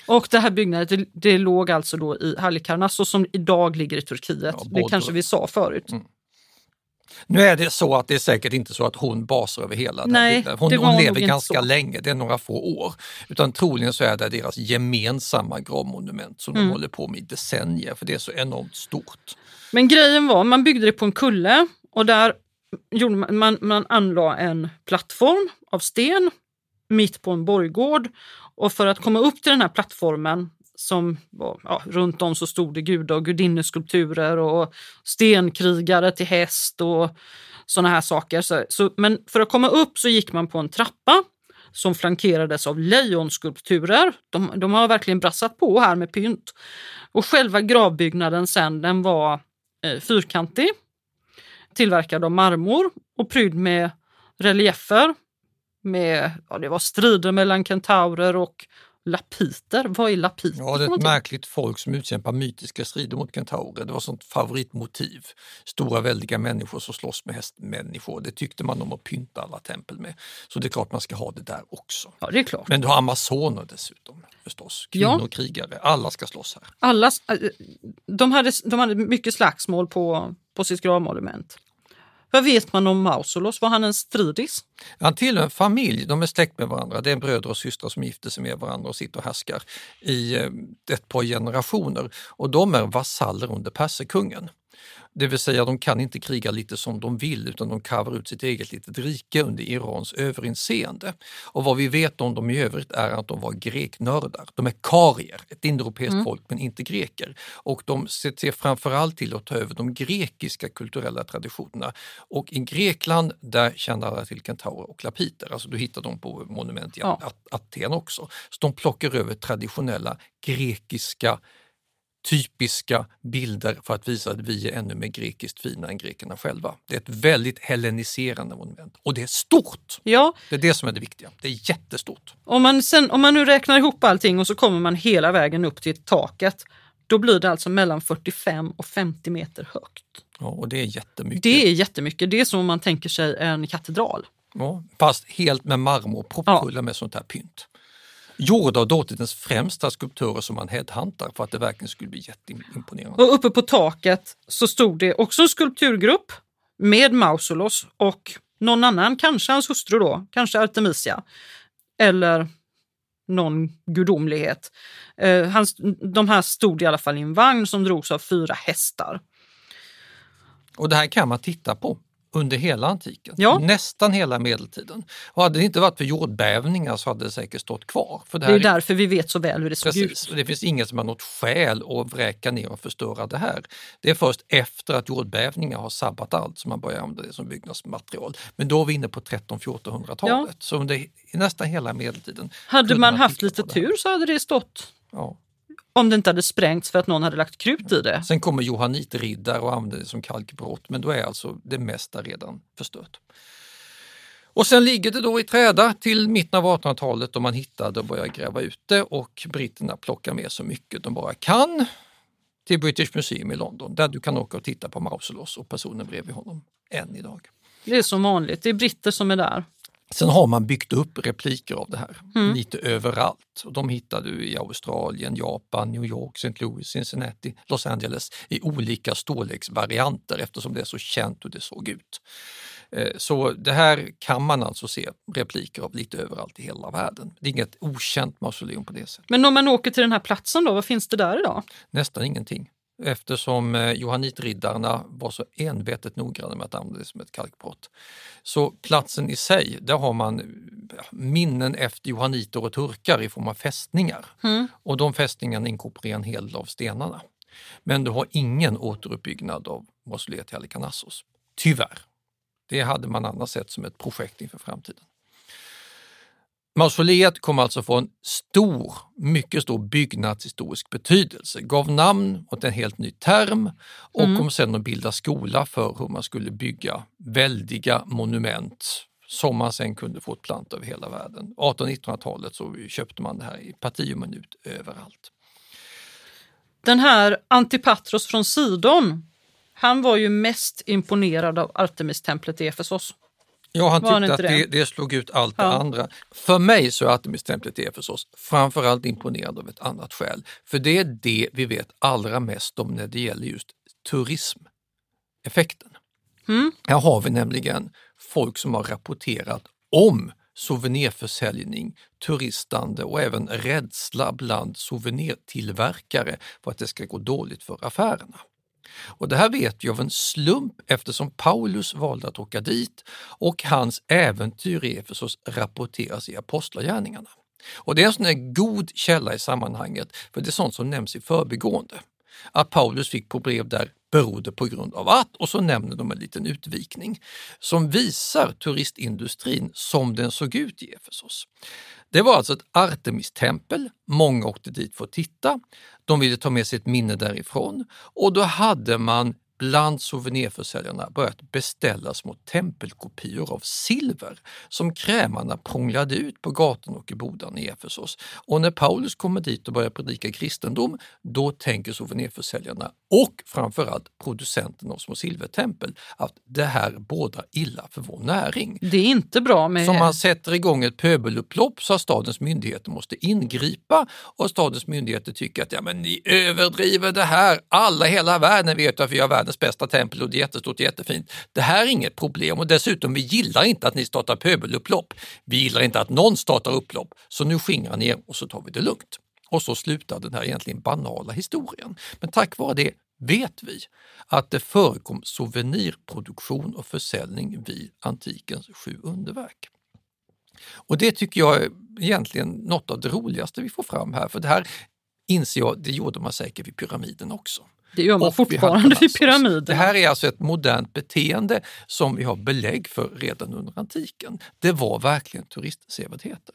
och det här byggnadet det, det låg alltså då i Halikarnasso som idag ligger i Turkiet.
Ja,
det kanske vi sa förut.
Nu är det så att det är säkert inte så att hon basar över hela den
Nej,
byggnaden. Hon, hon lever ganska
så.
länge, det är några få år. Utan troligen så är det deras gemensamma gravmonument som
Mm.
de håller på med i decennier för det är så enormt stort.
Men grejen var, man byggde det på en kulle och där gjorde man, man, man anlade en plattform av sten mitt på en borggård. Och för att komma upp till den här plattformen som var, ja, runt om så stod det gudar och gudinneskulpturer och stenkrigare till häst och såna här saker. Så, så, men för att komma upp så gick man på en trappa som flankerades av lejonskulpturer. De, de har verkligen brassat på här med pynt. Och själva gravbyggnaden sen den var eh, fyrkantig, tillverkad av marmor och prydd med reliefer. Med, ja, det var strider mellan kentaurer och lapiter. Vad är lapiter?
Ja, det är ett märkligt folk som utkämpar mytiska strider mot kentaurer. Det var sånt favoritmotiv. Stora väldiga människor som slåss med hästmänniskor. Det tyckte man om att pynta alla tempel med. Så det är klart man ska ha det där också.
Ja, det är klart.
Men du har amazoner dessutom förstås. Kvinnor,
Ja.
krigare, alla ska slåss här.
Alla, eh, de, hade, de hade mycket slagsmål på, på sitt gravmonument. Vad vet man om Mausolos? Var han en stridis?
Han tillhör en familj, de är släkt med varandra. Det är bröder och systrar som gifter sig med varandra och sitter och härskar i eh, ett par generationer. Och de är vasaller under perserkungen. Det vill säga de kan inte kriga lite som de vill utan de karvar ut sitt eget litet rike under Irans överinseende. Och vad vi vet om dem i övrigt är att de var greknördar. De är karier, ett indoeuropeiskt folk men inte greker. Och de ser framförallt till att ta över de grekiska kulturella traditionerna. Och i Grekland där känner alla till kentaurer och lapiter, alltså du hittar dem på monument i
Ja.
At- Aten också. Så de plockar över traditionella grekiska typiska bilder för att visa att vi är ännu mer grekiskt fina än grekerna själva. Det är ett väldigt helleniserande monument och det är stort.
Ja,
Det är det som är det viktiga. Det är jättestort.
om man, sen, om man nu räknar ihop allting och så kommer man hela vägen upp till taket. Då blir det alltså mellan 45 och 50 meter högt.
Ja, och det är jättemycket.
Det är jättemycket. Det är som om man tänker sig en katedral.
Ja, fast helt med marmor, proppfulla med sånt här pynt. Gjorda av dåtidens främsta skulptörer som man headhuntar för att det verkligen skulle bli jätteimponerande.
Och uppe på taket så stod det också en skulpturgrupp med Mausolos och någon annan, kanske hans hustru då, kanske Artemisia. Eller någon gudomlighet. Eh, han, de här stod i alla fall i en vagn som drogs av fyra hästar.
Och det här kan man titta på under hela antiken,
Ja.
nästan hela medeltiden. Och hade det inte varit för jordbävningar så hade det säkert stått kvar. För det,
Det är därför vi vet så väl hur det såg
Precis,
ut.
och det finns ingen som har något skäl att vräka ner och förstöra det här. Det är först efter att jordbävningar har sabbat allt som man börjar använda det som byggnadsmaterial. Men då är vi inne på 1300-1400-talet. Så under nästan hela medeltiden.
Hade
kunde
man haft lite
det
tur så hade det stått.
Ja.
Om det inte hade sprängts för att någon hade lagt krut i det.
Sen kommer johanitriddare och använder det som kalkbrott men då är alltså det mesta redan förstört. Och sen ligger det då i träda till mitten av 1800-talet då man hittade och började gräva ut det och britterna plockar med så mycket de bara kan till British Museum i London där du kan åka och titta på Mausolus och personen bredvid honom än idag.
Det är som vanligt, det är britter som är där.
Sen har man byggt upp repliker av det här
Mm.
lite överallt. Och de hittar du i Australien, Japan, New York, St. Louis, Cincinnati, Los Angeles i olika storleksvarianter eftersom det är så känt hur det såg ut. Eh, Så det här kan man alltså se repliker av lite överallt i hela världen. Det är inget okänt mausoleum på det sättet.
Men om man åker till den här platsen då, vad finns det där idag?
Nästan ingenting. Eftersom eh, johannitriddarna var så envetet noggranna med att använda det som ett kalkbrott. Så platsen i sig, där har man minnen efter johanniter och turkar i form av fästningar. Och de fästningarna inkorporerar en hel del av stenarna. Men du har ingen återuppbyggnad av mausoleet i Halikarnassos. Tyvärr. Det hade man annars sett som ett projekt inför framtiden. Mausoleet kom alltså få en stor, mycket stor byggnadshistorisk betydelse, gav namn åt en helt ny term och kom sedan att bilda skola för hur man skulle bygga väldiga monument som man sen kunde få ett plant över hela världen. 1800-1900-talet så köpte man det här i parti och minut överallt.
Den här Antipatros från Sidon, han var ju mest imponerad av Artemistemplet i Efesos.
Ja, han
Var
tyckte att det,
det?
slog ut allt
Ja.
det andra. För mig så är Artemistemplet i Efesos framförallt imponerad av ett annat skäl. För det är det vi vet allra mest om när det gäller just turismeffekten.
Mm.
Här har vi nämligen folk som har rapporterat om souvenirförsäljning, turistande och även rädsla bland souvenirtillverkare för att det ska gå dåligt för affärerna. Och det här vet vi av en slump eftersom Paulus valde att åka dit och hans äventyr i Efesos rapporteras i Apostlagärningarna. Och det är en sån här god källa i sammanhanget, för det är sånt som nämns i förbigående. Att Paulus fick problem där berodde på grund av att, och så nämner de en liten utvikning som visar turistindustrin som den såg ut i Efesos. Det var alltså ett Artemistempel, många åkte dit för att titta, de ville ta med sig ett minne därifrån. Och då hade man bland souvenirförsäljarna börjat beställa små tempelkopior av silver som krämarna prånglade ut på gatorna och i bodarna i Efesos. Och när Paulus kommer dit och börjar predika kristendom, då tänker souvenirförsäljarna och framförallt producenten av små silvertempel att det här bådar illa för vår näring.
Det är inte bra med...
Så man sätter igång ett pöbelupplopp så att stadens myndigheter måste ingripa och stadens myndigheter tycker att ja, men ni överdriver det här. Alla hela världen vet att vi har världens bästa tempel och det är jättestort och jättefint. Det här är inget problem och dessutom vi gillar inte att ni startar pöbelupplopp. Vi gillar inte att någon startar upplopp så nu skingrar ni er och så tar vi det lugnt. Och så slutar den här egentligen banala historien. Men tack vare det vet vi att det förekom souvenirproduktion och försäljning vid antikens sju underverk. Och det tycker jag är egentligen något av det roligaste vi får fram här, för det här inser jag, det gjorde man säkert vid pyramiden också
det gör man
Och
fortfarande vid pyramiden.
Det här är alltså ett modernt beteende som vi har belägg för redan under antiken. Det var verkligen turistsevärdheter.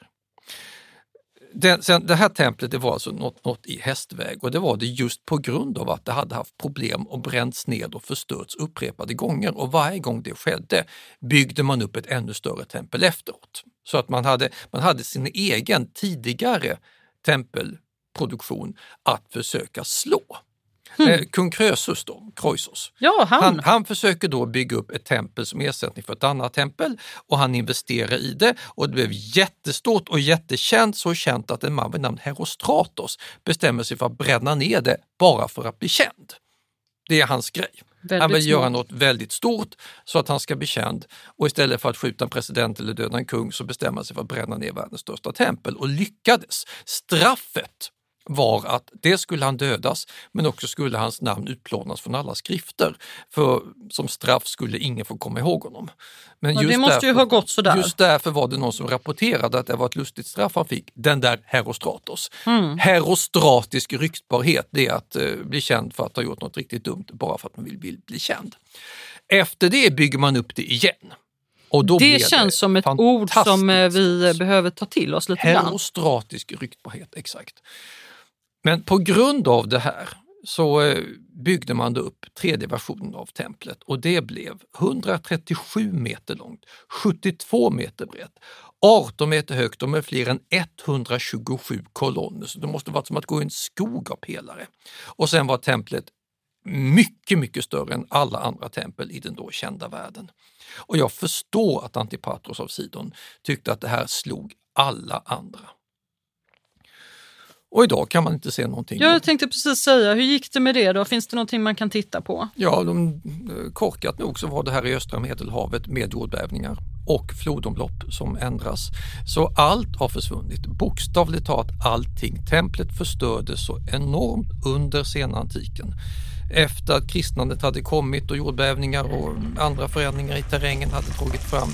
Sen, det här templet det var alltså något, något i hästväg och det var det just på grund av att det hade haft problem och bränts ned och förstörts upprepade gånger och varje gång det skedde byggde man upp ett ännu större tempel efteråt. Så att man hade, man hade sin egen tidigare tempelproduktion att försöka slå. Eh, Kung Krösus då, Kroisos,
Ja, han.
han, han försöker då bygga upp ett tempel som ersättning för ett annat tempel och han investerar i det och det blev jättestort och jättekänt, så känt att en man vid namn Herostratos bestämmer sig för att bränna ner det bara för att bli känd. Det är hans grej.
Väldigt
han vill
smart.
göra något väldigt stort så att han ska bli känd och istället för att skjuta en president eller döda en kung så bestämmer han sig för att bränna ner världens största tempel och lyckades. Straffet var att det skulle han dödas men också skulle hans namn utplånas från alla skrifter. För som straff skulle ingen få komma ihåg honom. Men
Ja, det måste ju ha gått sådär.
Just därför var det någon som rapporterade att det var ett lustigt straff han fick, den där Herostratos.
Mm.
Herostratisk ryktbarhet, det är att eh, bli känd för att ha gjort något riktigt dumt bara för att man vill, vill bli känd. Efter det bygger man upp det igen.
Det känns som ett ord som eh, vi behöver ta till oss lite grann.
Herostratisk ryktbarhet, exakt. Men på grund av det här så eh, byggde man då upp tredje versionen av templet och det blev 137 meter långt, 72 meter brett, 18 meter högt och med fler än 127 kolonner. Så det måste varit som att gå i en skog av pelare. Och sen var templet mycket, mycket större än alla andra tempel i den då kända världen. Och jag förstår att Antipatros av Sidon tyckte att det här slog alla andra. Och idag kan man inte se någonting.
Jag tänkte precis säga, hur gick det med det då? Finns det någonting man kan titta på?
Ja, de, eh, korkat nog så var det här i östra Medelhavet med jordbävningar och flodomlopp som ändras. Så allt har försvunnit, bokstavligt talat allting. Templet förstördes så enormt under senantiken. Efter att kristnandet hade kommit och jordbävningar och andra förändringar i terrängen hade dragit fram.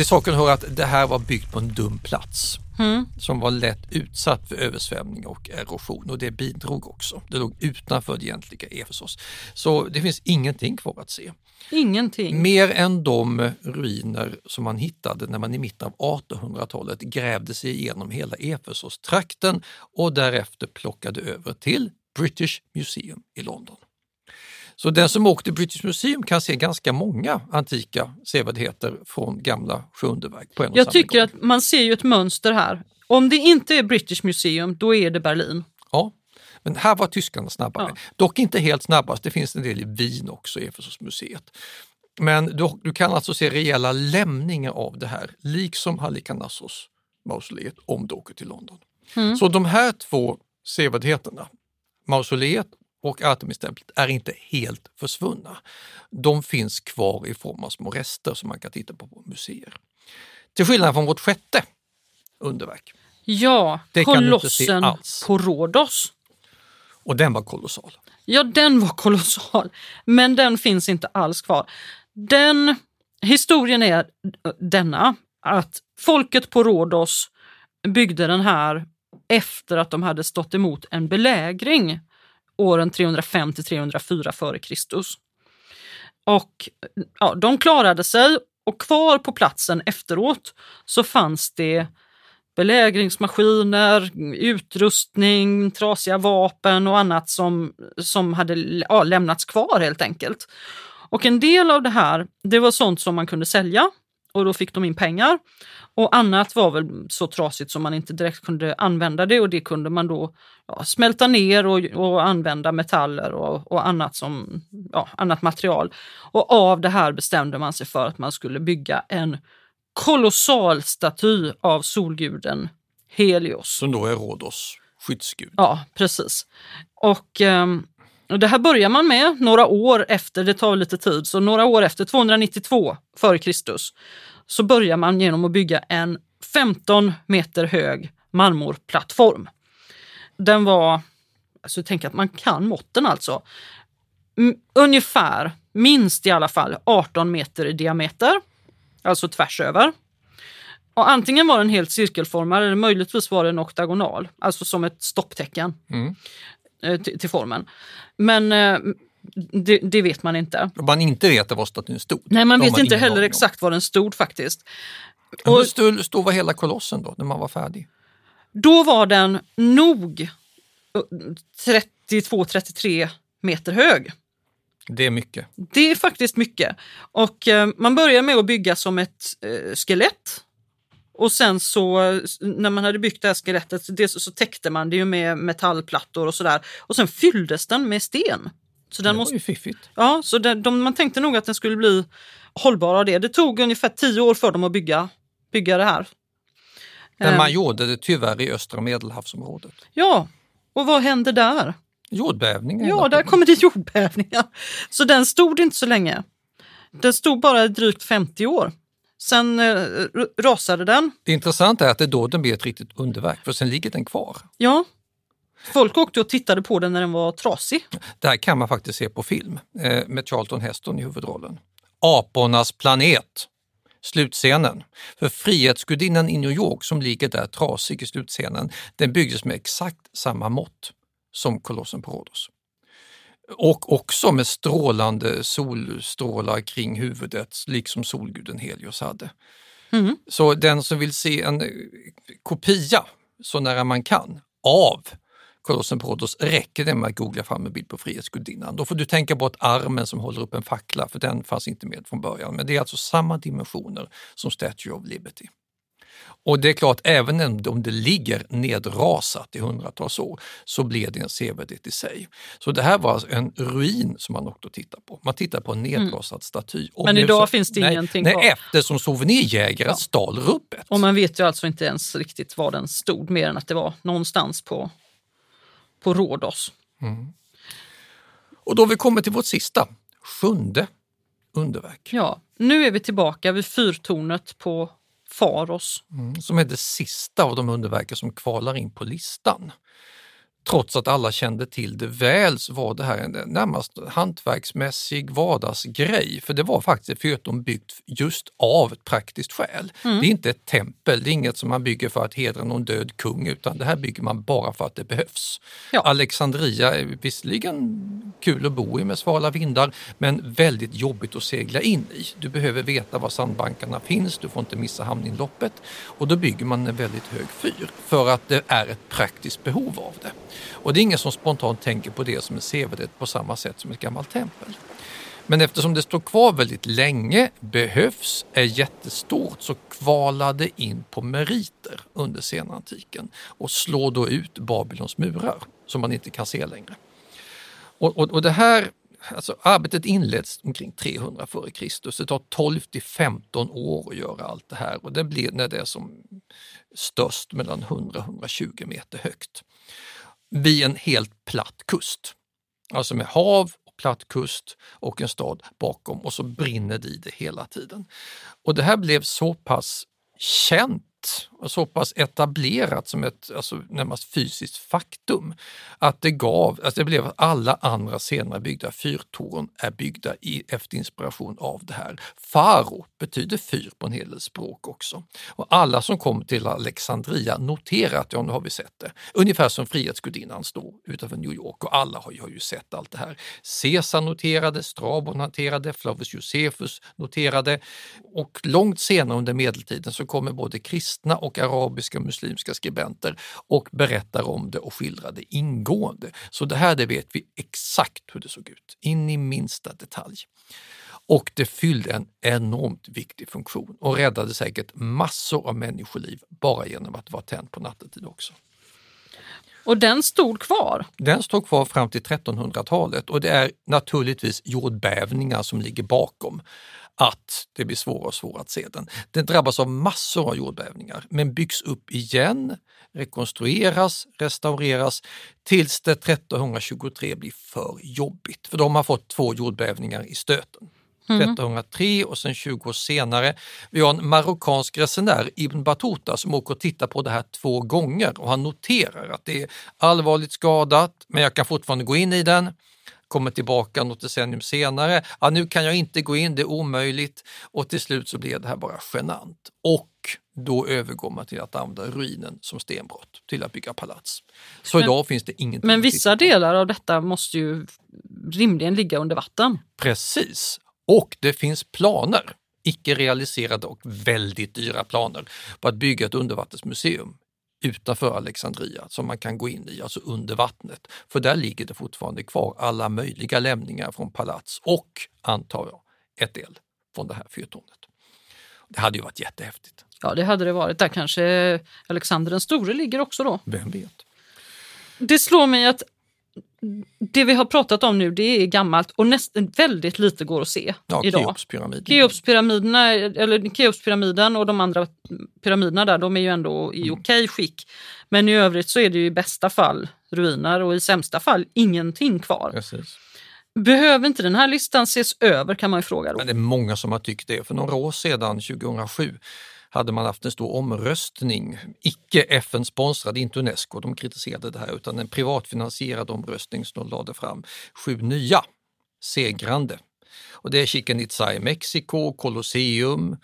Till saken hör att det här var byggt på en dum plats
Mm.
som var lätt utsatt för översvämning och erosion och det bidrog också. Det låg utanför det egentliga Efesos. Så det finns ingenting kvar att se.
Ingenting.
Mer än de ruiner som man hittade när man i mitten av 1800-talet grävde sig igenom hela Efesos-trakten och därefter plockade över till British Museum i London. Så den som åkte till British Museum kan se ganska många antika sevärdheter från gamla sjundeverk på en och
Jag
samma
tycker
gång.
att man ser ju ett mönster här. Om det inte är British Museum, då är det Berlin.
Ja, men här var tyskarna snabbare.
Ja.
Dock inte helt snabbast, det finns en del i Wien också, i Efesosmuseet. Men du, du kan alltså se rejäla lämningar av det här, liksom Halikarnassos mausoleet om du åker till London.
Mm.
Så de här två sevärdheterna, mausoleet och Artemistemplet, är inte helt försvunna. De finns kvar i form av små rester som man kan titta på på museer. Till skillnad från vårt sjätte underverk.
Ja,
Det
kolossen på Rhodos.
Och den var kolossal.
Ja, den var kolossal, men den finns inte alls kvar. Den historien är denna, att folket på Rhodos byggde den här efter att de hade stått emot en belägring åren 305 till 304 f.Kr. Och ja, de klarade sig och kvar på platsen efteråt så fanns det belägringsmaskiner, utrustning, trasiga vapen och annat som, som hade ja, lämnats kvar helt enkelt. Och en del av det här, det var sånt som man kunde sälja och då fick de in pengar. Och annat var väl så trasigt som man inte direkt kunde använda det och det kunde man då ja, smälta ner och, och använda metaller och, och annat, som, ja, annat material. Och av det här bestämde man sig för att man skulle bygga en kolossal staty av solguden Helios.
Som då är Rhodos skyddsgud.
Ja, precis. Och ehm, och det här börjar man med några år efter, det tar lite tid, så några år efter 292 f.Kr. Så börjar man genom att bygga en 15 meter hög marmorplattform. Den var, alltså tänk att man kan måtten alltså, ungefär, minst i alla fall 18 meter i diameter, alltså tvärs över. Och antingen var den helt cirkelformad eller möjligtvis var den oktagonal, alltså som ett stopptecken
Mm
eh, till, formen. Men eh, det, det vet man inte.
Man inte vet var statyn stod.
Nej, man vet inte
ingen
heller exakt var den stod faktiskt.
Men Hur
Och
stod, stod var hela kolossen då, när man var färdig?
då var den nog 32-33 meter hög.
Det är mycket.
Det är faktiskt mycket. Och eh, man börjar med att bygga som ett eh, skelett. Och sen så när man hade byggt det här skelettet det, så, täckte man det ju med metallplattor och sådär. Och sen fylldes den med sten. Så den
det
måste,
var ju fiffigt.
ja, så den, de, man tänkte nog att den skulle bli hållbar av det. Det tog ungefär tio år för dem att bygga, bygga det här.
Men man gjorde det tyvärr i östra medelhavsområdet.
Ja, och vad hände där?
Jordbävningar.
Ja, där kommer det (laughs) jordbävningar. Så den stod inte så länge. Den stod bara i drygt 50 år. Sen eh, rasade den.
Det intressanta är att det är då den blir ett riktigt underverk, för sen ligger den kvar.
Ja. Folk åkte och tittade på den när den var trasig.
Det här kan man faktiskt se på film eh, med Charlton Heston i huvudrollen. Apornas planet, slutscenen. För Frihetsgudinnan i New York som ligger där trasig i slutscenen, den byggdes med exakt samma mått som kolossen på Rhodos. Och också med strålande solstrålar kring huvudet, liksom solguden Helios hade.
Mm.
Så den som vill se en eh, kopia så nära man kan av Kolossen Rhodos räcker det med att googla fram en bild på Frihetsgudinnan. Då får du tänka bort armen som håller upp en fackla, för den fanns inte med från början. Men det är alltså samma dimensioner som Statue of Liberty. Och det är klart, även om det ligger nedrasat i hundratals år så blir det en sevärdhet i sig. Så det här var en ruin som man åkte och tittade på. Man tittar på en nedrasad mm. staty.
Och Men idag så, finns det nej, ingenting
nej, kvar? Eftersom souvenirjägare ja. stal rubbet.
Och man vet ju alltså inte ens riktigt var den stod mer än att det var någonstans på, på Rhodos. Mm.
Och då har vi kommit till vårt sista, sjunde underverk.
Ja, nu är vi tillbaka vid fyrtornet på Faros.
Mm, som är det sista av de underverken som kvalar in på listan trots att alla kände till det väl så var det här en närmast hantverksmässig vardagsgrej. För det var faktiskt ett fyrtorn byggt just av ett praktiskt skäl. Mm. Det är inte ett tempel, det är inget som man bygger för att hedra någon död kung utan det här bygger man bara för att det behövs. Ja. Alexandria är visserligen kul att bo i med svala vindar men väldigt jobbigt att segla in i. Du behöver veta var sandbankarna finns, du får inte missa hamninloppet och då bygger man en väldigt hög fyr för att det är ett praktiskt behov av det. Och det är ingen som spontant tänker på det som en sevärdhet på samma sätt som ett gammalt tempel. Men eftersom det står kvar väldigt länge, behövs, är jättestort så kvalar det in på meriter under senantiken och slår då ut Babylons murar som man inte kan se längre. Och, och, och det här Alltså, arbetet inleds omkring 300 f.Kr. Det tar 12 till 15 år att göra allt det här och det blir när det är som störst mellan 100 120 meter högt vid en helt platt kust. Alltså med hav och platt kust och en stad bakom och så brinner det i det hela tiden. Och det här blev så pass känt så pass etablerat som ett alltså, närmast fysiskt faktum att det gav, att det blev att alla andra senare byggda fyrtorn är byggda i, efter inspiration av det här. Faro betyder fyr på en hel del språk också. Och alla som kom till Alexandria noterar att ja, nu har vi sett det. Ungefär som Frihetsgudinnan står utanför New York och alla har ju, har ju sett allt det här. Caesar noterade, Strabon noterade, Flavius Josephus noterade och långt senare under medeltiden så kommer både kristna och arabiska och muslimska skribenter och berättar om det och skildrar det ingående. Så det här det vet vi exakt hur det såg ut, in i minsta detalj. Och det fyllde en enormt viktig funktion och räddade säkert massor av människoliv bara genom att vara tänd på nattetid också.
Och den stod kvar?
Den stod kvar fram till 1300-talet och det är naturligtvis jordbävningar som ligger bakom att det blir svårare och svårare att se den. Den drabbas av massor av jordbävningar men byggs upp igen, rekonstrueras, restaureras tills det 1323 blir för jobbigt. För de har fått två jordbävningar i stöten. 1303 mm. och sen 20 år senare. Vi har en marockansk resenär, Ibn Battuta, som åker och tittar på det här två gånger och han noterar att det är allvarligt skadat men jag kan fortfarande gå in i den kommer tillbaka något decennium senare. Ja, nu kan jag inte gå in, det är omöjligt och till slut så blev det här bara genant. Och då övergår man till att använda ruinen som stenbrott till att bygga palats. Så men, idag finns det ingenting
Men vissa delar av detta måste ju rimligen ligga under vatten.
Precis, och det finns planer, icke realiserade och väldigt dyra planer på att bygga ett undervattensmuseum utanför Alexandria som man kan gå in i, alltså under vattnet. För där ligger det fortfarande kvar alla möjliga lämningar från palats och, antar jag, ett del från det här fyrtornet. Det hade ju varit jättehäftigt.
Ja, det hade det varit. Där kanske Alexander den store ligger också då.
Vem vet?
Det slår mig att det vi har pratat om nu det är gammalt och nästan väldigt lite går att se
ja,
idag.
Keopspyramiden.
Keopspyramiderna, eller Keopspyramiden och de andra pyramiderna där, de är ju ändå i mm. okej skick. Men i övrigt så är det ju i bästa fall ruiner och i sämsta fall ingenting kvar.
Precis.
Behöver inte den här listan ses över kan man ju fråga. Då.
Men det är många som har tyckt det. För några år sedan, 2007, hade man haft en stor omröstning, icke FN-sponsrad, inte Unesco, de kritiserade det här, utan en privatfinansierad omröstning som de lade fram sju nya segrande. Och det är Chichen Itza i Mexiko, Colosseum,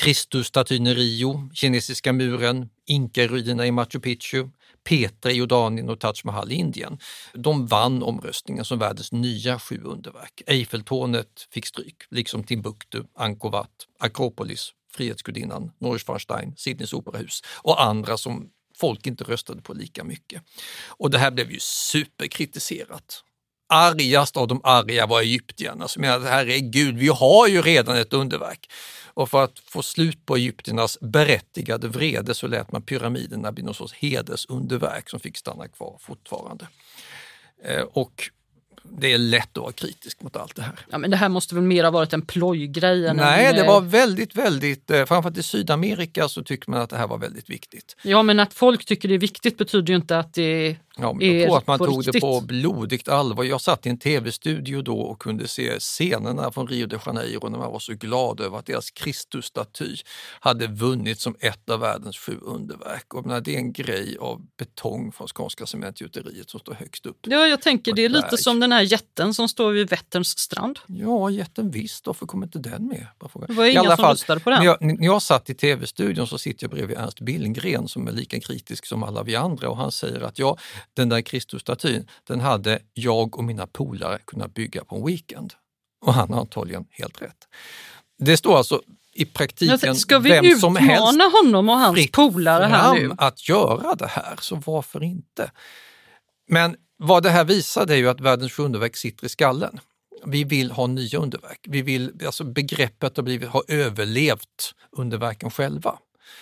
Kristusstatyn i Rio, Kinesiska muren, Inkaruinerna i Machu Picchu, Petra i Jordanien och Taj Mahal i Indien. De vann omröstningen som världens nya sju underverk. Eiffeltornet fick stryk, liksom Timbuktu, Angkor Wat, Akropolis, Frihetsgudinnan, Neuschwanstein, Sydneys operahus och andra som folk inte röstade på lika mycket. Och det här blev ju superkritiserat. Argast av de arga var egyptierna som menade herregud, vi har ju redan ett underverk. Och för att få slut på egyptiernas berättigade vrede så lät man pyramiderna bli någon sorts hedersunderverk som fick stanna kvar fortfarande. Eh, och det är lätt att vara kritisk mot allt det här.
Ja, men det här måste väl mer ha varit en plojgrej?
Nej,
en,
det
eh,
var väldigt, väldigt, eh, framförallt i Sydamerika så tyckte man att det här var väldigt viktigt.
Ja, men att folk tycker det är viktigt betyder ju inte att det
Ja, jag tror att man tog det
riktigt.
på blodigt allvar. Jag satt i en tv-studio då och kunde se scenerna från Rio de Janeiro när man var så glad över att deras Kristusstaty hade vunnit som ett av världens sju underverk. Och menar, det är en grej av betong från Skånska cementgjuteriet som står högst upp.
Ja, jag tänker det är lite som den här jätten som står vid Vätterns strand.
Ja, jätten visst. Varför kommer inte den med?
Det var
I
inga som röstade på den.
När jag, när jag satt i tv-studion så sitter jag bredvid Ernst Billgren som är lika kritisk som alla vi andra och han säger att ja, den där Kristusstatyn, den hade jag och mina polare kunnat bygga på en weekend. Och han har antagligen helt rätt. Det står alltså i praktiken
Ska vi
vem som helst
utmana honom och hans polare här nu?
att göra det här, så varför inte? Men vad det här visar är ju att världens underverk sitter i skallen. Vi vill ha nya underverk. Vi vill, alltså begreppet har blivit, har överlevt underverken själva.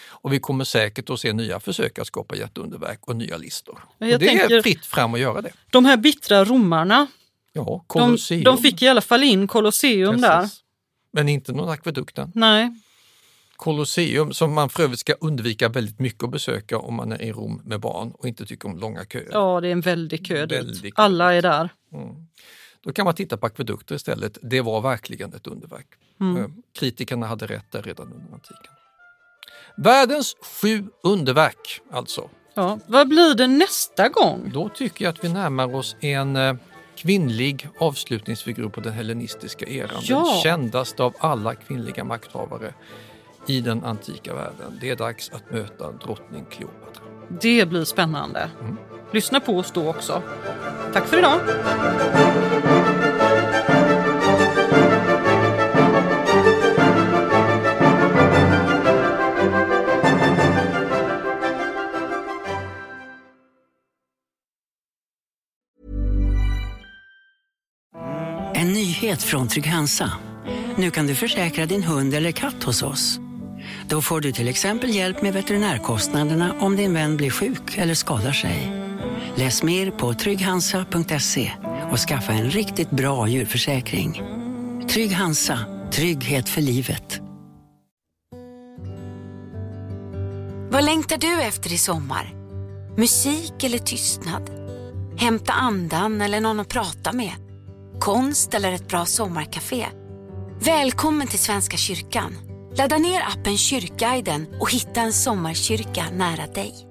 Och vi kommer säkert att se nya försök att skapa jätteunderverk och nya listor. Och det är
tänker-
fritt fram att göra det.
De här bittra romarna,
Ja,
de,
Colosseum.
de fick i alla fall in Colosseum där.
Precis. Men inte någon akvedukten.
Nej,
Colosseum som man för övrigt ska undvika väldigt mycket att besöka om man är i Rom med barn och inte tycker om långa köer.
ja det är en väldig kö
Väldigt
dit. Alla är där.
Då kan man titta på akvedukter istället. Det var verkligen ett underverk.
Mm.
Eh, Kritikerna hade rätt där redan under antiken. Världens sju underverk alltså.
Ja. Vad blir det nästa gång?
Då tycker jag att vi närmar oss en eh, kvinnlig avslutningsfigur på den hellenistiska eran.
Ja.
Den kändaste av alla kvinnliga makthavare i den antika världen. Det är dags att möta drottning Kleopatra.
Det blir spännande.
Mm.
Lyssna på oss då också. Tack för idag!
En från Trygg Hansa. Nu kan du försäkra din hund eller katt hos oss. Då får du till exempel hjälp med veterinärkostnaderna om din vän blir sjuk eller skadar sig. Läs mer på trygghansa.se och skaffa en riktigt bra djurförsäkring. Trygg Hansa, trygghet för livet.
Vad längtar du efter i sommar? Musik eller tystnad? Hämta andan eller någon att prata med? Konst eller ett bra sommarcafé? Välkommen till Svenska kyrkan. Ladda ner appen Kyrkguiden och hitta en sommarkyrka nära dig.